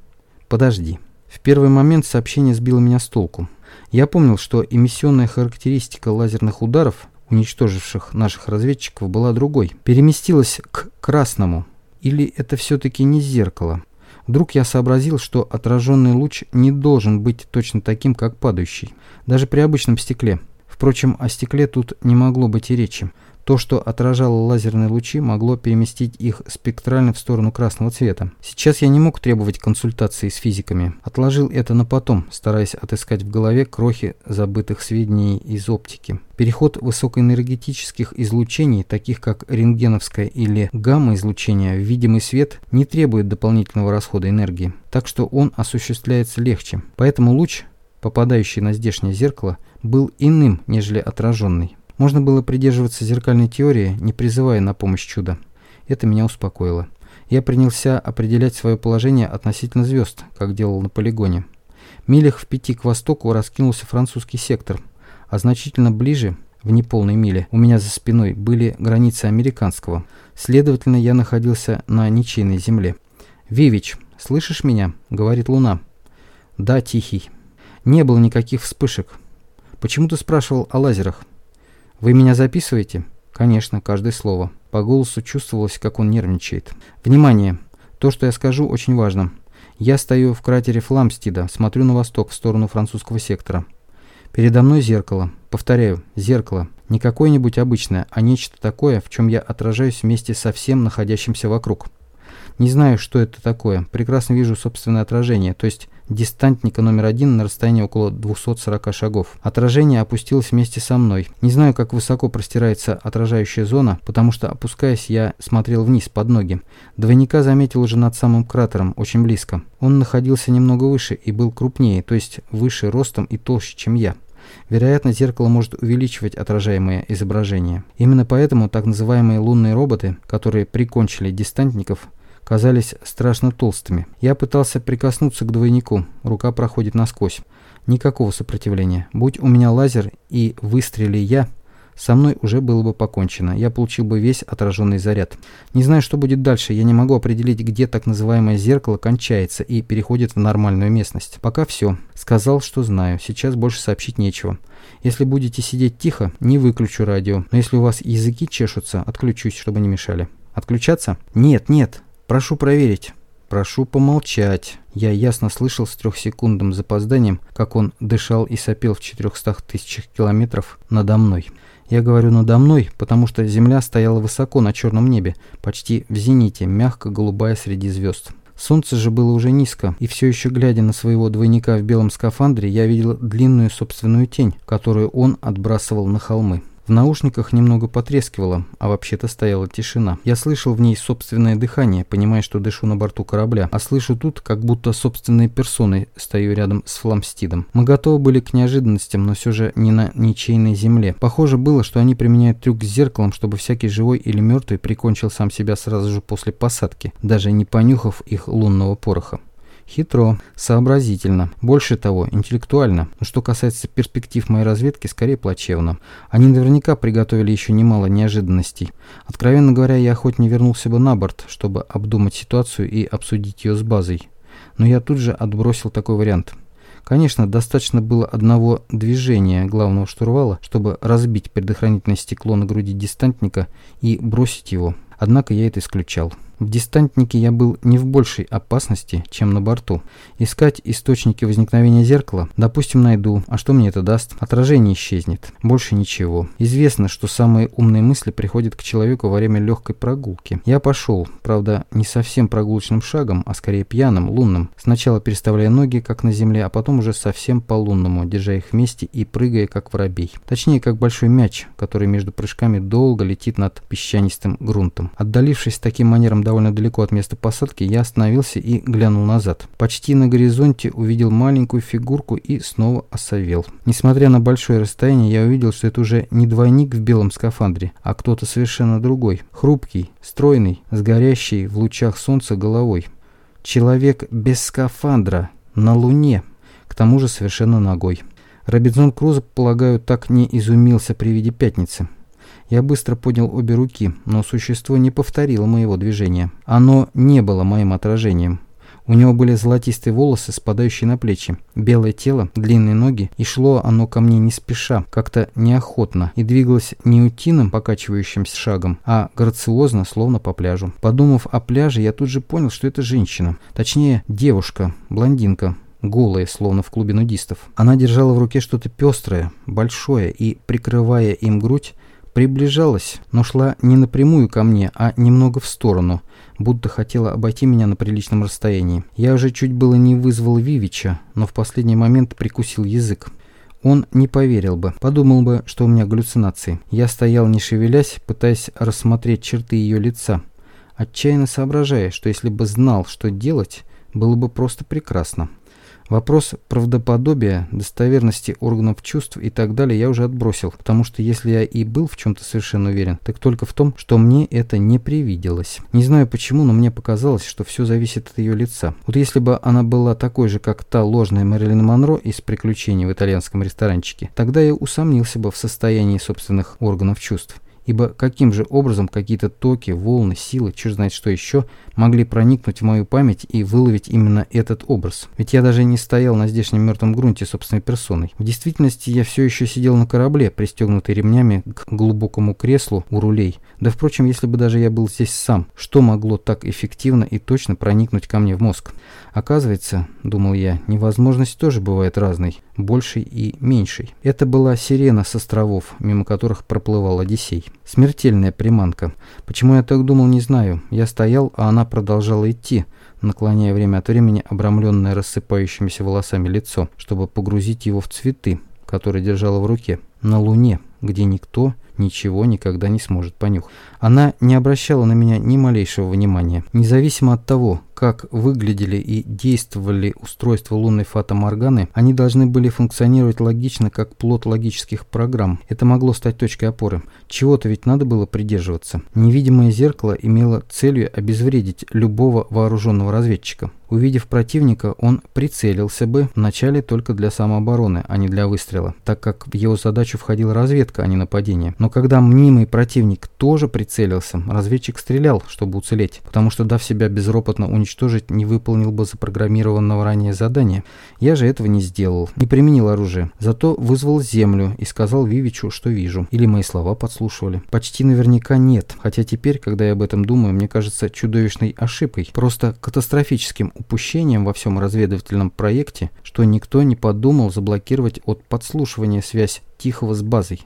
Подожди. В первый момент сообщение сбило меня с толку. Я помнил, что эмиссионная характеристика лазерных ударов, уничтоживших наших разведчиков, была другой. Переместилась к красному. Или это все-таки не зеркало? Вдруг я сообразил, что отраженный луч не должен быть точно таким, как падающий. Даже при обычном стекле. Впрочем, о стекле тут не могло быть и речи. То, что отражало лазерные лучи, могло переместить их спектрально в сторону красного цвета. Сейчас я не мог требовать консультации с физиками. Отложил это на потом, стараясь отыскать в голове крохи забытых сведений из оптики. Переход высокоэнергетических излучений, таких как рентгеновское или гамма-излучение, в видимый свет не требует дополнительного расхода энергии, так что он осуществляется легче. Поэтому луч, попадающий на здешнее зеркало, был иным, нежели отраженный. Можно было придерживаться зеркальной теории, не призывая на помощь чуда. Это меня успокоило. Я принялся определять свое положение относительно звезд, как делал на полигоне. Милях в пяти к востоку раскинулся французский сектор, а значительно ближе, в неполной миле, у меня за спиной были границы американского. Следовательно, я находился на ничейной земле. «Вивич, слышишь меня?» — говорит Луна. «Да, Тихий. Не было никаких вспышек. Почему ты спрашивал о лазерах?» «Вы меня записываете?» «Конечно, каждое слово». По голосу чувствовалось, как он нервничает. «Внимание! То, что я скажу, очень важно. Я стою в кратере Фламстида, смотрю на восток, в сторону французского сектора. Передо мной зеркало. Повторяю, зеркало. Не какое-нибудь обычное, а нечто такое, в чем я отражаюсь вместе со всем находящимся вокруг. Не знаю, что это такое. Прекрасно вижу собственное отражение, то есть дистантника номер один на расстоянии около 240 шагов. Отражение опустилось вместе со мной. Не знаю, как высоко простирается отражающая зона, потому что, опускаясь, я смотрел вниз, под ноги. Двойника заметил уже над самым кратером, очень близко. Он находился немного выше и был крупнее, то есть выше ростом и толще, чем я. Вероятно, зеркало может увеличивать отражаемое изображение. Именно поэтому так называемые лунные роботы, которые прикончили дистантников, казались страшно толстыми. Я пытался прикоснуться к двойнику, рука проходит насквозь. Никакого сопротивления. Будь у меня лазер и выстрели я, со мной уже было бы покончено. Я получил бы весь отраженный заряд. Не знаю, что будет дальше. Я не могу определить, где так называемое зеркало кончается и переходит в нормальную местность. Пока все. Сказал, что знаю. Сейчас больше сообщить нечего. Если будете сидеть тихо, не выключу радио. Но если у вас языки чешутся, отключусь, чтобы не мешали. Отключаться? Нет, нет. «Прошу проверить». «Прошу помолчать». Я ясно слышал с трехсекундным запозданием, как он дышал и сопел в четырехстах тысячах километров надо мной. Я говорю «надо мной», потому что Земля стояла высоко на черном небе, почти в зените, мягко голубая среди звезд. Солнце же было уже низко, и все еще глядя на своего двойника в белом скафандре, я видел длинную собственную тень, которую он отбрасывал на холмы. В наушниках немного потрескивало, а вообще-то стояла тишина. Я слышал в ней собственное дыхание, понимая, что дышу на борту корабля, а слышу тут, как будто собственной персоной стою рядом с Фламстидом. Мы готовы были к неожиданностям, но все же не на ничейной земле. Похоже было, что они применяют трюк с зеркалом, чтобы всякий живой или мертвый прикончил сам себя сразу же после посадки, даже не понюхав их лунного пороха. Хитро, сообразительно, больше того, интеллектуально. Но что касается перспектив моей разведки, скорее плачевно. Они наверняка приготовили еще немало неожиданностей. Откровенно говоря, я охотнее вернулся бы на борт, чтобы обдумать ситуацию и обсудить ее с базой. Но я тут же отбросил такой вариант. Конечно, достаточно было одного движения главного штурвала, чтобы разбить предохранительное стекло на груди дистантника и бросить его. Однако я это исключал. В дистантнике я был не в большей опасности, чем на борту. Искать источники возникновения зеркала, допустим, найду. А что мне это даст? Отражение исчезнет. Больше ничего. Известно, что самые умные мысли приходят к человеку во время легкой прогулки. Я пошел, правда, не совсем прогулочным шагом, а скорее пьяным, лунным. Сначала переставляя ноги, как на земле, а потом уже совсем по-лунному, держа их вместе и прыгая, как воробей. Точнее, как большой мяч, который между прыжками долго летит над песчанистым грунтом. Отдалившись таким манером довольно далеко от места посадки, я остановился и глянул назад. Почти на горизонте увидел маленькую фигурку и снова осовел. Несмотря на большое расстояние, я увидел, что это уже не двойник в белом скафандре, а кто-то совершенно другой. Хрупкий, стройный, с горящей в лучах солнца головой. Человек без скафандра, на Луне, к тому же совершенно ногой. Робинзон Крузо, полагаю, так не изумился при виде пятницы. Я быстро поднял обе руки, но существо не повторило моего движения. Оно не было моим отражением. У него были золотистые волосы, спадающие на плечи, белое тело, длинные ноги, и шло оно ко мне не спеша, как-то неохотно, и двигалось не утиным покачивающимся шагом, а грациозно, словно по пляжу. Подумав о пляже, я тут же понял, что это женщина. Точнее, девушка, блондинка, голая, словно в клубе нудистов. Она держала в руке что-то пестрое, большое, и, прикрывая им грудь, Приближалась, но шла не напрямую ко мне, а немного в сторону, будто хотела обойти меня на приличном расстоянии. Я уже чуть было не вызвал Вивича, но в последний момент прикусил язык. Он не поверил бы, подумал бы, что у меня галлюцинации. Я стоял не шевелясь, пытаясь рассмотреть черты ее лица, отчаянно соображая, что если бы знал, что делать, было бы просто прекрасно. Вопрос правдоподобия, достоверности органов чувств и так далее я уже отбросил, потому что если я и был в чем-то совершенно уверен, так только в том, что мне это не привиделось. Не знаю почему, но мне показалось, что все зависит от ее лица. Вот если бы она была такой же, как та ложная Мэрилин Монро из «Приключений в итальянском ресторанчике», тогда я усомнился бы в состоянии собственных органов чувств ибо каким же образом какие-то токи, волны, силы, черт знает что еще, могли проникнуть в мою память и выловить именно этот образ? Ведь я даже не стоял на здешнем мертвом грунте собственной персоной. В действительности я все еще сидел на корабле, пристегнутый ремнями к глубокому креслу у рулей. Да, впрочем, если бы даже я был здесь сам, что могло так эффективно и точно проникнуть ко мне в мозг? Оказывается, думал я, невозможность тоже бывает разной, большей и меньшей. Это была сирена с островов, мимо которых проплывал Одиссей. Смертельная приманка. Почему я так думал, не знаю. Я стоял, а она продолжала идти, наклоняя время от времени обрамленное рассыпающимися волосами лицо, чтобы погрузить его в цветы, которые держала в руке, на луне, где никто ничего никогда не сможет понюхать. Она не обращала на меня ни малейшего внимания. Независимо от того, как выглядели и действовали устройства лунной фата-морганы, они должны были функционировать логично, как плод логических программ. Это могло стать точкой опоры. Чего-то ведь надо было придерживаться. Невидимое зеркало имело целью обезвредить любого вооруженного разведчика. Увидев противника, он прицелился бы вначале только для самообороны, а не для выстрела, так как в его задачу входила разведка, а не нападение. Но когда мнимый противник тоже прицелился, разведчик стрелял, чтобы уцелеть, потому что, дав себя безропотно уничтожить, не выполнил бы запрограммированного ранее задания. Я же этого не сделал, не применил оружие, зато вызвал землю и сказал Вивичу, что вижу. Или мои слова подслушивали. Почти наверняка нет, хотя теперь, когда я об этом думаю, мне кажется чудовищной ошибкой, просто катастрофическим упущением во всем разведывательном проекте, что никто не подумал заблокировать от подслушивания связь Тихого с базой.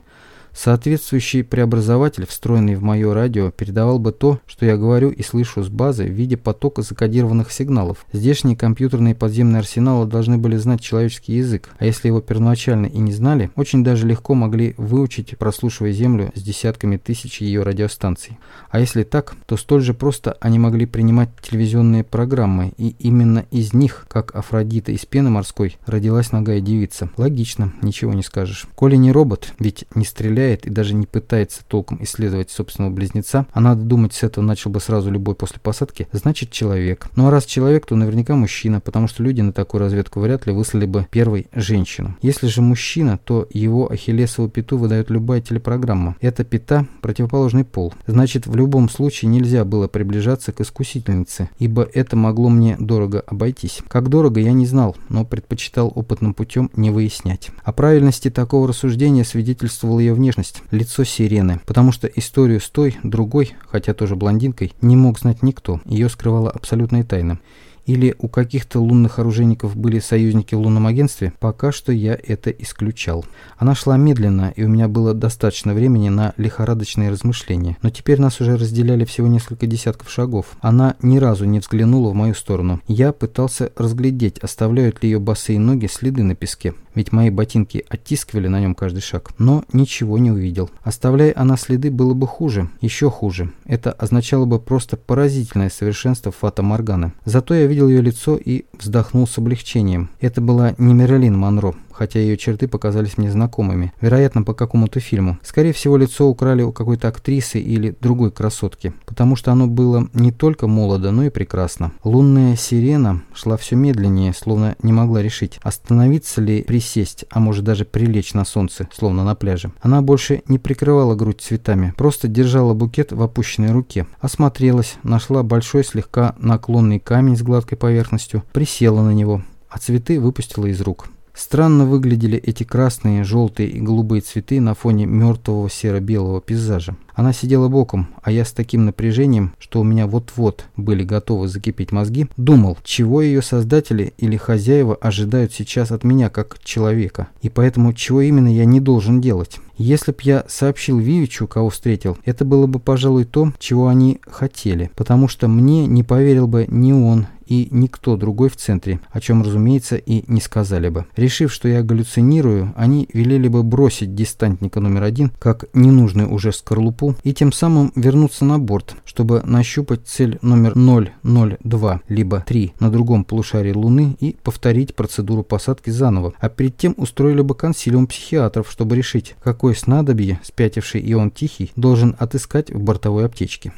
Соответствующий преобразователь, встроенный в мое радио, передавал бы то, что я говорю и слышу с базы в виде потока закодированных сигналов. Здешние компьютерные подземные арсеналы должны были знать человеческий язык, а если его первоначально и не знали, очень даже легко могли выучить, прослушивая Землю с десятками тысяч ее радиостанций. А если так, то столь же просто они могли принимать телевизионные программы, и именно из них, как Афродита из пены морской, родилась ногая девица. Логично, ничего не скажешь. Коли не робот, ведь не стреляет стреляет и даже не пытается толком исследовать собственного близнеца, а надо думать, с этого начал бы сразу любой после посадки, значит человек. Ну а раз человек, то наверняка мужчина, потому что люди на такую разведку вряд ли выслали бы первой женщину. Если же мужчина, то его ахиллесову пяту выдает любая телепрограмма. Эта пята – противоположный пол. Значит, в любом случае нельзя было приближаться к искусительнице, ибо это могло мне дорого обойтись. Как дорого, я не знал, но предпочитал опытным путем не выяснять. О правильности такого рассуждения свидетельствовал ее внешность внешность, лицо сирены, потому что историю с той, другой, хотя тоже блондинкой, не мог знать никто, ее скрывала абсолютная тайна. Или у каких-то лунных оружейников были союзники в лунном агентстве, пока что я это исключал. Она шла медленно, и у меня было достаточно времени на лихорадочные размышления. Но теперь нас уже разделяли всего несколько десятков шагов. Она ни разу не взглянула в мою сторону. Я пытался разглядеть, оставляют ли ее босые ноги следы на песке ведь мои ботинки оттискивали на нем каждый шаг, но ничего не увидел. Оставляя она следы, было бы хуже, еще хуже. Это означало бы просто поразительное совершенство Фата Морганы. Зато я видел ее лицо и вздохнул с облегчением. Это была не Мерлин Монро, хотя ее черты показались мне знакомыми, вероятно, по какому-то фильму. Скорее всего, лицо украли у какой-то актрисы или другой красотки, потому что оно было не только молодо, но и прекрасно. Лунная сирена шла все медленнее, словно не могла решить, остановиться ли, присесть, а может даже прилечь на солнце, словно на пляже. Она больше не прикрывала грудь цветами, просто держала букет в опущенной руке, осмотрелась, нашла большой слегка наклонный камень с гладкой поверхностью, присела на него, а цветы выпустила из рук. Странно выглядели эти красные, желтые и голубые цветы на фоне мертвого серо-белого пейзажа. Она сидела боком, а я с таким напряжением, что у меня вот-вот были готовы закипеть мозги, думал, чего ее создатели или хозяева ожидают сейчас от меня как человека, и поэтому чего именно я не должен делать. Если б я сообщил Вивичу, кого встретил, это было бы, пожалуй, то, чего они хотели, потому что мне не поверил бы ни он, и никто другой в центре, о чем, разумеется, и не сказали бы. Решив, что я галлюцинирую, они велели бы бросить дистантника номер один, как ненужную уже скорлупу толпу и тем самым вернуться на борт, чтобы нащупать цель номер 002 либо 3 на другом полушарии Луны и повторить процедуру посадки заново, а перед тем устроили бы консилиум психиатров, чтобы решить, какое снадобье спятивший Ион Тихий должен отыскать в бортовой аптечке.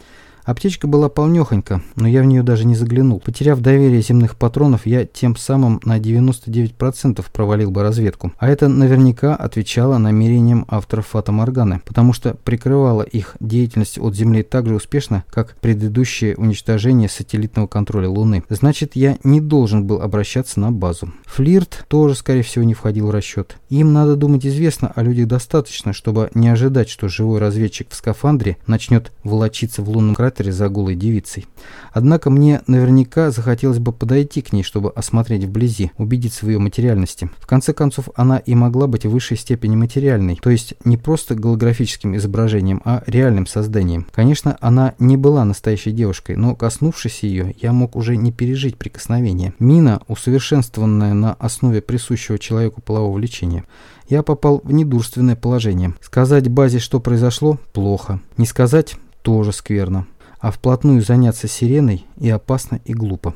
Аптечка была полнёхонька, но я в нее даже не заглянул. Потеряв доверие земных патронов, я тем самым на 99% провалил бы разведку. А это наверняка отвечало намерениям авторов Фата Морганы, потому что прикрывало их деятельность от Земли так же успешно, как предыдущее уничтожение сателлитного контроля Луны. Значит, я не должен был обращаться на базу. Флирт тоже, скорее всего, не входил в расчет. Им, надо думать, известно о людях достаточно, чтобы не ожидать, что живой разведчик в скафандре начнет волочиться в лунном кратере кратере за голой девицей. Однако мне наверняка захотелось бы подойти к ней, чтобы осмотреть вблизи, убедиться в ее материальности. В конце концов, она и могла быть в высшей степени материальной, то есть не просто голографическим изображением, а реальным созданием. Конечно, она не была настоящей девушкой, но коснувшись ее, я мог уже не пережить прикосновение. Мина, усовершенствованная на основе присущего человеку полового лечения. Я попал в недурственное положение. Сказать базе, что произошло, плохо. Не сказать, тоже скверно а вплотную заняться сиреной и опасно, и глупо.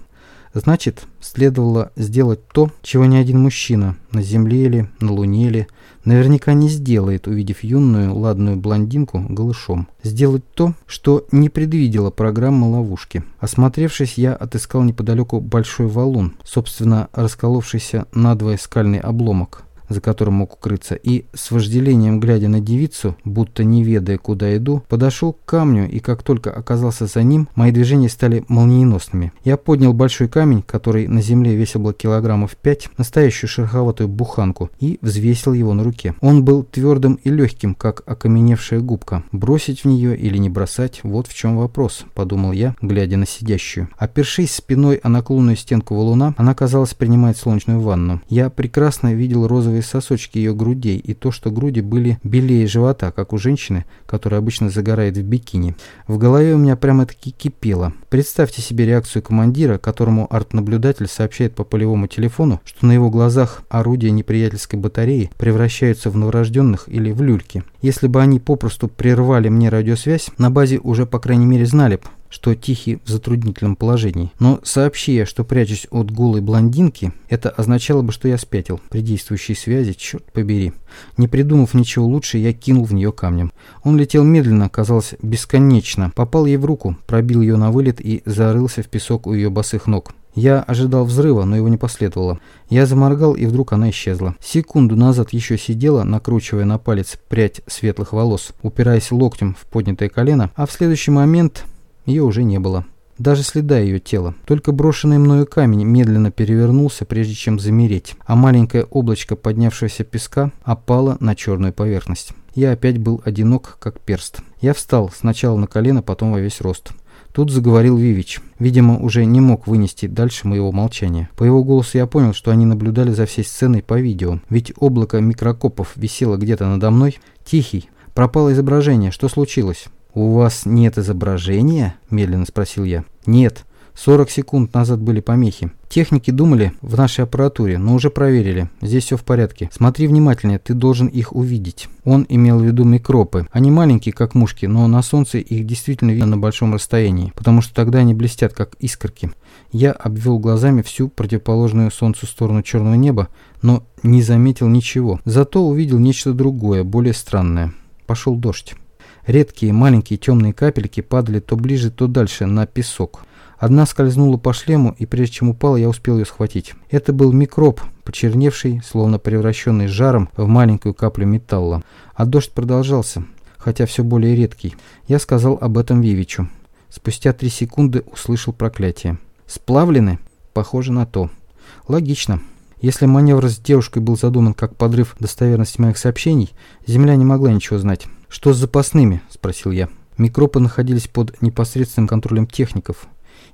Значит, следовало сделать то, чего ни один мужчина на Земле или на Луне или наверняка не сделает, увидев юную ладную блондинку голышом. Сделать то, что не предвидела программа ловушки. Осмотревшись, я отыскал неподалеку большой валун, собственно, расколовшийся надвое скальный обломок за которым мог укрыться, и, с вожделением глядя на девицу, будто не ведая, куда иду, подошел к камню, и как только оказался за ним, мои движения стали молниеносными. Я поднял большой камень, который на земле весил было килограммов пять, настоящую шероховатую буханку, и взвесил его на руке. Он был твердым и легким, как окаменевшая губка. Бросить в нее или не бросать, вот в чем вопрос, подумал я, глядя на сидящую. Опершись спиной о наклонную стенку валуна, она, казалось, принимает солнечную ванну. Я прекрасно видел розовые розовые сосочки ее грудей и то, что груди были белее живота, как у женщины, которая обычно загорает в бикини. В голове у меня прямо-таки кипело. Представьте себе реакцию командира, которому арт-наблюдатель сообщает по полевому телефону, что на его глазах орудия неприятельской батареи превращаются в новорожденных или в люльки. Если бы они попросту прервали мне радиосвязь, на базе уже по крайней мере знали бы, что Тихий в затруднительном положении. Но сообщи я, что прячусь от голой блондинки, это означало бы, что я спятил. При действующей связи, черт побери. Не придумав ничего лучше, я кинул в нее камнем. Он летел медленно, казалось, бесконечно. Попал ей в руку, пробил ее на вылет и зарылся в песок у ее босых ног. Я ожидал взрыва, но его не последовало. Я заморгал, и вдруг она исчезла. Секунду назад еще сидела, накручивая на палец прядь светлых волос, упираясь локтем в поднятое колено, а в следующий момент ее уже не было. Даже следа ее тела. Только брошенный мною камень медленно перевернулся, прежде чем замереть, а маленькое облачко поднявшегося песка опало на черную поверхность. Я опять был одинок, как перст. Я встал, сначала на колено, потом во весь рост. Тут заговорил Вивич. Видимо, уже не мог вынести дальше моего молчания. По его голосу я понял, что они наблюдали за всей сценой по видео. Ведь облако микрокопов висело где-то надо мной. Тихий. Пропало изображение. Что случилось? «У вас нет изображения?» – медленно спросил я. «Нет. 40 секунд назад были помехи. Техники думали в нашей аппаратуре, но уже проверили. Здесь все в порядке. Смотри внимательнее, ты должен их увидеть. Он имел в виду микропы. Они маленькие, как мушки, но на солнце их действительно видно на большом расстоянии, потому что тогда они блестят, как искорки. Я обвел глазами всю противоположную солнцу сторону черного неба, но не заметил ничего. Зато увидел нечто другое, более странное. Пошел дождь. Редкие маленькие темные капельки падали то ближе, то дальше на песок. Одна скользнула по шлему, и прежде чем упала, я успел ее схватить. Это был микроб, почерневший, словно превращенный жаром в маленькую каплю металла. А дождь продолжался, хотя все более редкий. Я сказал об этом Вивичу. Спустя три секунды услышал проклятие. «Сплавлены?» Похоже на то. Логично. Если маневр с девушкой был задуман как подрыв достоверности моих сообщений, Земля не могла ничего знать. «Что с запасными?» – спросил я. Микропы находились под непосредственным контролем техников.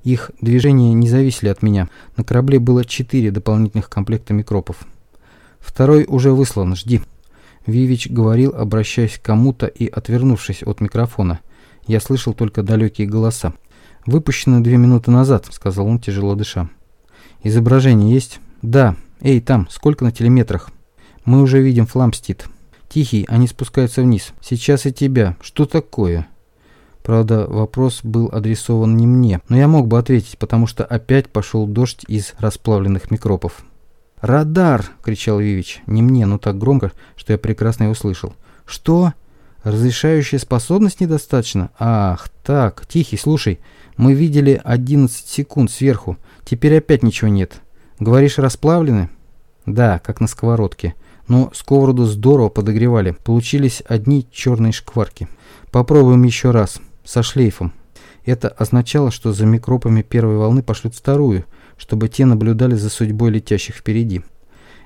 Их движения не зависели от меня. На корабле было четыре дополнительных комплекта микропов. «Второй уже выслан, жди». Вивич говорил, обращаясь к кому-то и отвернувшись от микрофона. Я слышал только далекие голоса. «Выпущено две минуты назад», — сказал он, тяжело дыша. «Изображение есть?» «Да. Эй, там, сколько на телеметрах?» «Мы уже видим Фламстит». «Тихий, они спускаются вниз. Сейчас и тебя. Что такое?» Правда, вопрос был адресован не мне, но я мог бы ответить, потому что опять пошел дождь из расплавленных микропов. «Радар!» – кричал Вивич. Не мне, но так громко, что я прекрасно его слышал. «Что?» Разрешающая способность недостаточно? Ах, так, Тихий, слушай, мы видели 11 секунд сверху, теперь опять ничего нет. Говоришь, расплавлены? Да, как на сковородке. Но сковороду здорово подогревали, получились одни черные шкварки. Попробуем еще раз, со шлейфом. Это означало, что за микробами первой волны пошлют вторую, чтобы те наблюдали за судьбой летящих впереди.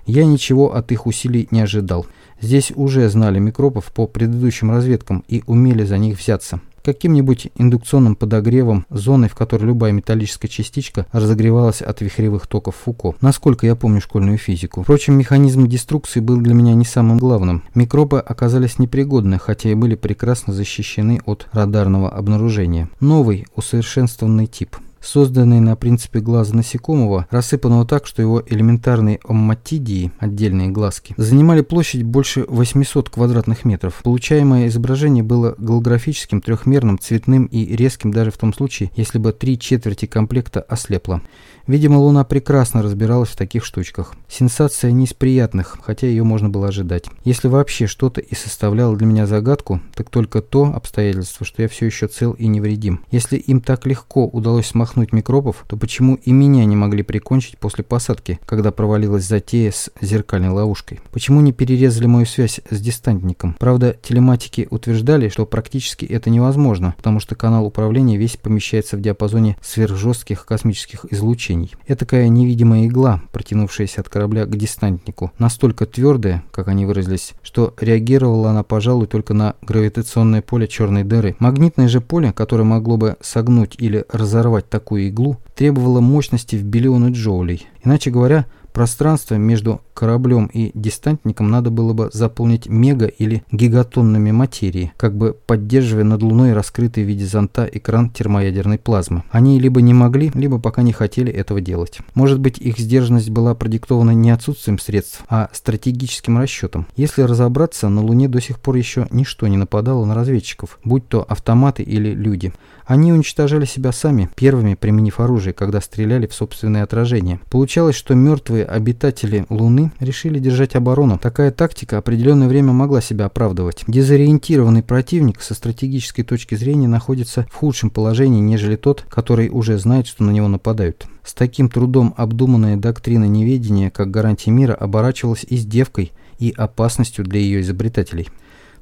Я ничего от их усилий не ожидал. Здесь уже знали микробов по предыдущим разведкам и умели за них взяться. Каким-нибудь индукционным подогревом, зоной, в которой любая металлическая частичка разогревалась от вихревых токов Фуко, насколько я помню школьную физику. Впрочем, механизм деструкции был для меня не самым главным. Микробы оказались непригодны, хотя и были прекрасно защищены от радарного обнаружения. Новый, усовершенствованный тип – созданный на принципе глаза насекомого, рассыпанного так, что его элементарные омматидии, отдельные глазки, занимали площадь больше 800 квадратных метров. Получаемое изображение было голографическим, трехмерным, цветным и резким даже в том случае, если бы три четверти комплекта ослепло. Видимо, Луна прекрасно разбиралась в таких штучках. Сенсация не из приятных, хотя ее можно было ожидать. Если вообще что-то и составляло для меня загадку, так только то обстоятельство, что я все еще цел и невредим. Если им так легко удалось смахнуть микробов, то почему и меня не могли прикончить после посадки, когда провалилась затея с зеркальной ловушкой? Почему не перерезали мою связь с дистантником? Правда, телематики утверждали, что практически это невозможно, потому что канал управления весь помещается в диапазоне сверхжестких космических излучений излучений. Этакая невидимая игла, протянувшаяся от корабля к дистантнику, настолько твердая, как они выразились, что реагировала она, пожалуй, только на гравитационное поле черной дыры. Магнитное же поле, которое могло бы согнуть или разорвать такую иглу, требовало мощности в биллионы джоулей. Иначе говоря, Пространство между кораблем и дистантником надо было бы заполнить мега- или гигатоннами материи, как бы поддерживая над Луной раскрытый в виде зонта экран термоядерной плазмы. Они либо не могли, либо пока не хотели этого делать. Может быть, их сдержанность была продиктована не отсутствием средств, а стратегическим расчетом. Если разобраться, на Луне до сих пор еще ничто не нападало на разведчиков, будь то автоматы или люди. Они уничтожали себя сами, первыми применив оружие, когда стреляли в собственное отражение. Получалось, что мертвые обитатели Луны решили держать оборону. Такая тактика определенное время могла себя оправдывать. Дезориентированный противник со стратегической точки зрения находится в худшем положении, нежели тот, который уже знает, что на него нападают. С таким трудом обдуманная доктрина неведения, как гарантия мира, оборачивалась издевкой и опасностью для ее изобретателей.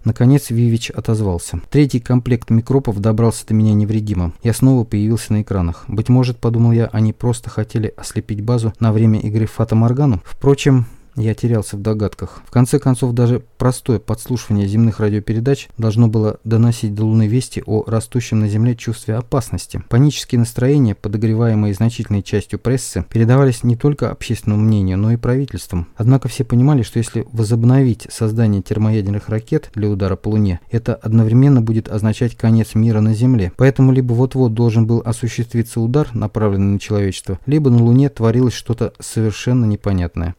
Наконец Вивич отозвался. Третий комплект микробов добрался до меня невредимым. Я снова появился на экранах. Быть может, подумал я, они просто хотели ослепить базу на время игры Фата Моргану. Впрочем, я терялся в догадках. В конце концов, даже простое подслушивание земных радиопередач должно было доносить до Луны вести о растущем на Земле чувстве опасности. Панические настроения, подогреваемые значительной частью прессы, передавались не только общественному мнению, но и правительствам. Однако все понимали, что если возобновить создание термоядерных ракет для удара по Луне, это одновременно будет означать конец мира на Земле. Поэтому либо вот-вот должен был осуществиться удар, направленный на человечество, либо на Луне творилось что-то совершенно непонятное.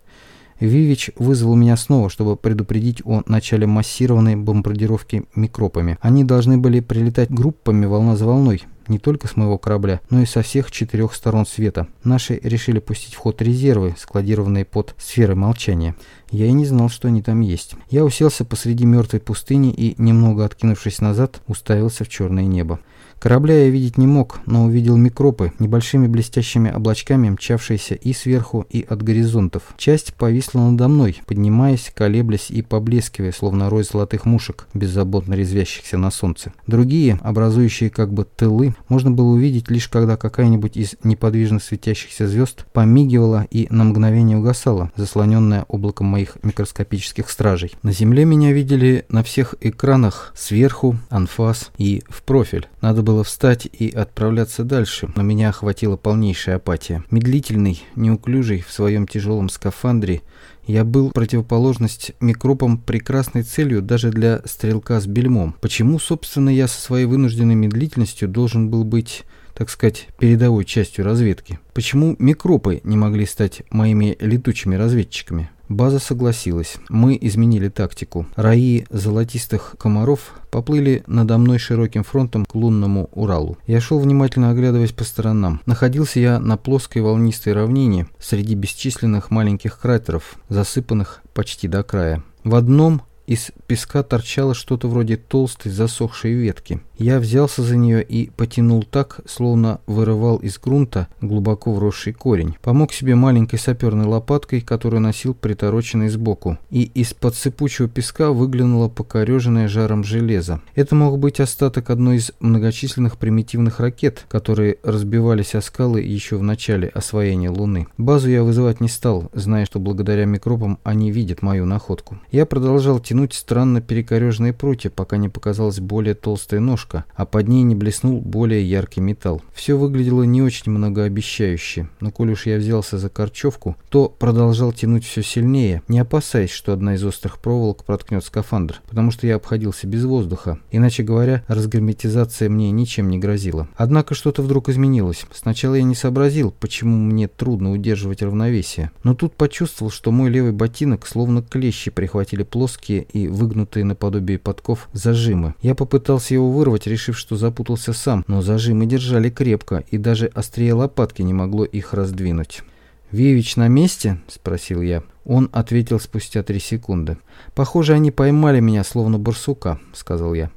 Вивич вызвал меня снова, чтобы предупредить о начале массированной бомбардировки микробами. Они должны были прилетать группами волна за волной, не только с моего корабля, но и со всех четырех сторон света. Наши решили пустить в ход резервы, складированные под сферой молчания. Я и не знал, что они там есть. Я уселся посреди мертвой пустыни и, немного откинувшись назад, уставился в черное небо. Корабля я видеть не мог, но увидел микропы, небольшими блестящими облачками, мчавшиеся и сверху, и от горизонтов. Часть повисла надо мной, поднимаясь, колеблясь и поблескивая, словно рой золотых мушек, беззаботно резвящихся на солнце. Другие, образующие как бы тылы, можно было увидеть лишь когда какая-нибудь из неподвижно светящихся звезд помигивала и на мгновение угасала, заслоненная облаком моих микроскопических стражей. На Земле меня видели на всех экранах сверху, анфас и в профиль. Надо было встать и отправляться дальше, но меня охватила полнейшая апатия. Медлительный, неуклюжий в своем тяжелом скафандре, я был противоположность микробам прекрасной целью даже для стрелка с бельмом. Почему, собственно, я со своей вынужденной медлительностью должен был быть так сказать, передовой частью разведки. Почему микробы не могли стать моими летучими разведчиками? База согласилась. Мы изменили тактику. Раи золотистых комаров поплыли надо мной широким фронтом к лунному Уралу. Я шел внимательно оглядываясь по сторонам. Находился я на плоской волнистой равнине среди бесчисленных маленьких кратеров, засыпанных почти до края. В одном Из песка торчало что-то вроде толстой засохшей ветки. Я взялся за нее и потянул так, словно вырывал из грунта глубоко вросший корень. Помог себе маленькой саперной лопаткой, которую носил притороченной сбоку. И из-под сыпучего песка выглянуло покореженное жаром железо. Это мог быть остаток одной из многочисленных примитивных ракет, которые разбивались о скалы еще в начале освоения Луны. Базу я вызывать не стал, зная, что благодаря микробам они видят мою находку. Я продолжал тянуть странно перекореженные прутья, пока не показалась более толстая ножка, а под ней не блеснул более яркий металл. Все выглядело не очень многообещающе, но коль уж я взялся за корчевку, то продолжал тянуть все сильнее, не опасаясь, что одна из острых проволок проткнет скафандр, потому что я обходился без воздуха. Иначе говоря, разгерметизация мне ничем не грозила. Однако что-то вдруг изменилось. Сначала я не сообразил, почему мне трудно удерживать равновесие, но тут почувствовал, что мой левый ботинок словно клещи прихватили плоские и выгнутые наподобие подков зажимы. Я попытался его вырвать, решив, что запутался сам, но зажимы держали крепко, и даже острее лопатки не могло их раздвинуть. «Вивич на месте?» – спросил я. Он ответил спустя три секунды. «Похоже, они поймали меня, словно барсука», – сказал я.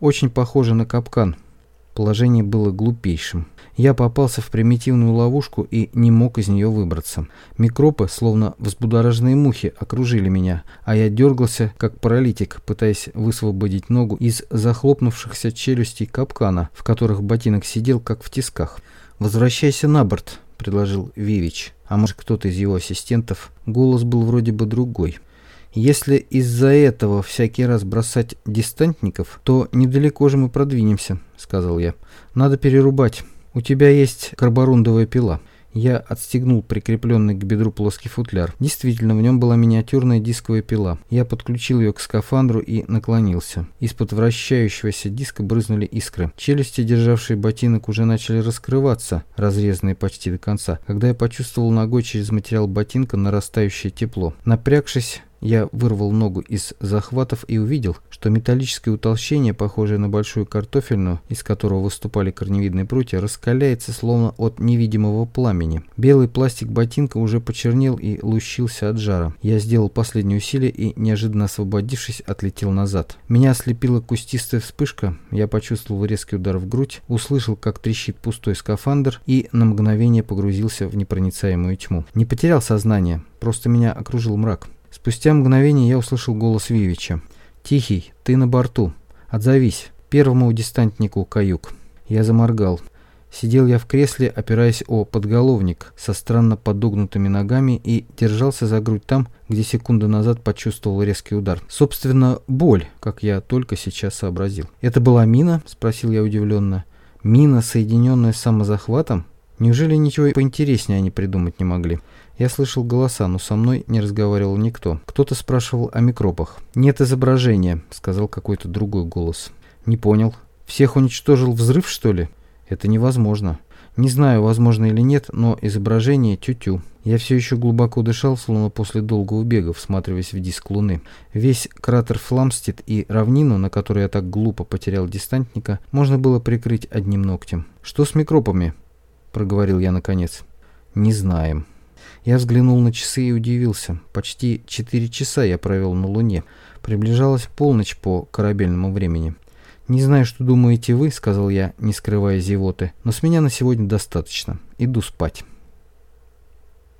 «Очень похоже на капкан». Положение было глупейшим. Я попался в примитивную ловушку и не мог из нее выбраться. Микробы, словно взбудораженные мухи, окружили меня, а я дергался, как паралитик, пытаясь высвободить ногу из захлопнувшихся челюстей капкана, в которых ботинок сидел, как в тисках. «Возвращайся на борт», — предложил Вивич. А может, кто-то из его ассистентов. Голос был вроде бы другой. Если из-за этого всякий раз бросать дистантников, то недалеко же мы продвинемся, сказал я. Надо перерубать. «У тебя есть карборундовая пила». Я отстегнул прикрепленный к бедру плоский футляр. Действительно, в нем была миниатюрная дисковая пила. Я подключил ее к скафандру и наклонился. Из-под вращающегося диска брызнули искры. Челюсти, державшие ботинок, уже начали раскрываться, разрезанные почти до конца, когда я почувствовал ногой через материал ботинка нарастающее тепло. Напрягшись, я вырвал ногу из захватов и увидел, что металлическое утолщение, похожее на большую картофельную, из которого выступали корневидные прутья, раскаляется словно от невидимого пламени. Белый пластик ботинка уже почернел и лущился от жара. Я сделал последнее усилие и, неожиданно освободившись, отлетел назад. Меня ослепила кустистая вспышка, я почувствовал резкий удар в грудь, услышал, как трещит пустой скафандр и на мгновение погрузился в непроницаемую тьму. Не потерял сознание, просто меня окружил мрак. Спустя мгновение я услышал голос Вивича. «Тихий, ты на борту. Отзовись. Первому десантнику каюк». Я заморгал. Сидел я в кресле, опираясь о подголовник со странно подогнутыми ногами и держался за грудь там, где секунду назад почувствовал резкий удар. Собственно, боль, как я только сейчас сообразил. «Это была мина?» – спросил я удивленно. «Мина, соединенная с самозахватом? Неужели ничего поинтереснее они придумать не могли?» Я слышал голоса, но со мной не разговаривал никто. Кто-то спрашивал о микробах. «Нет изображения», — сказал какой-то другой голос. «Не понял. Всех уничтожил взрыв, что ли?» «Это невозможно. Не знаю, возможно или нет, но изображение тю-тю». Я все еще глубоко дышал, словно после долгого бега, всматриваясь в диск Луны. Весь кратер Фламстед и равнину, на которой я так глупо потерял дистантника, можно было прикрыть одним ногтем. «Что с микробами?» — проговорил я наконец. «Не знаем». Я взглянул на часы и удивился. Почти четыре часа я провел на Луне. Приближалась полночь по корабельному времени. «Не знаю, что думаете вы», — сказал я, не скрывая зевоты, — «но с меня на сегодня достаточно. Иду спать».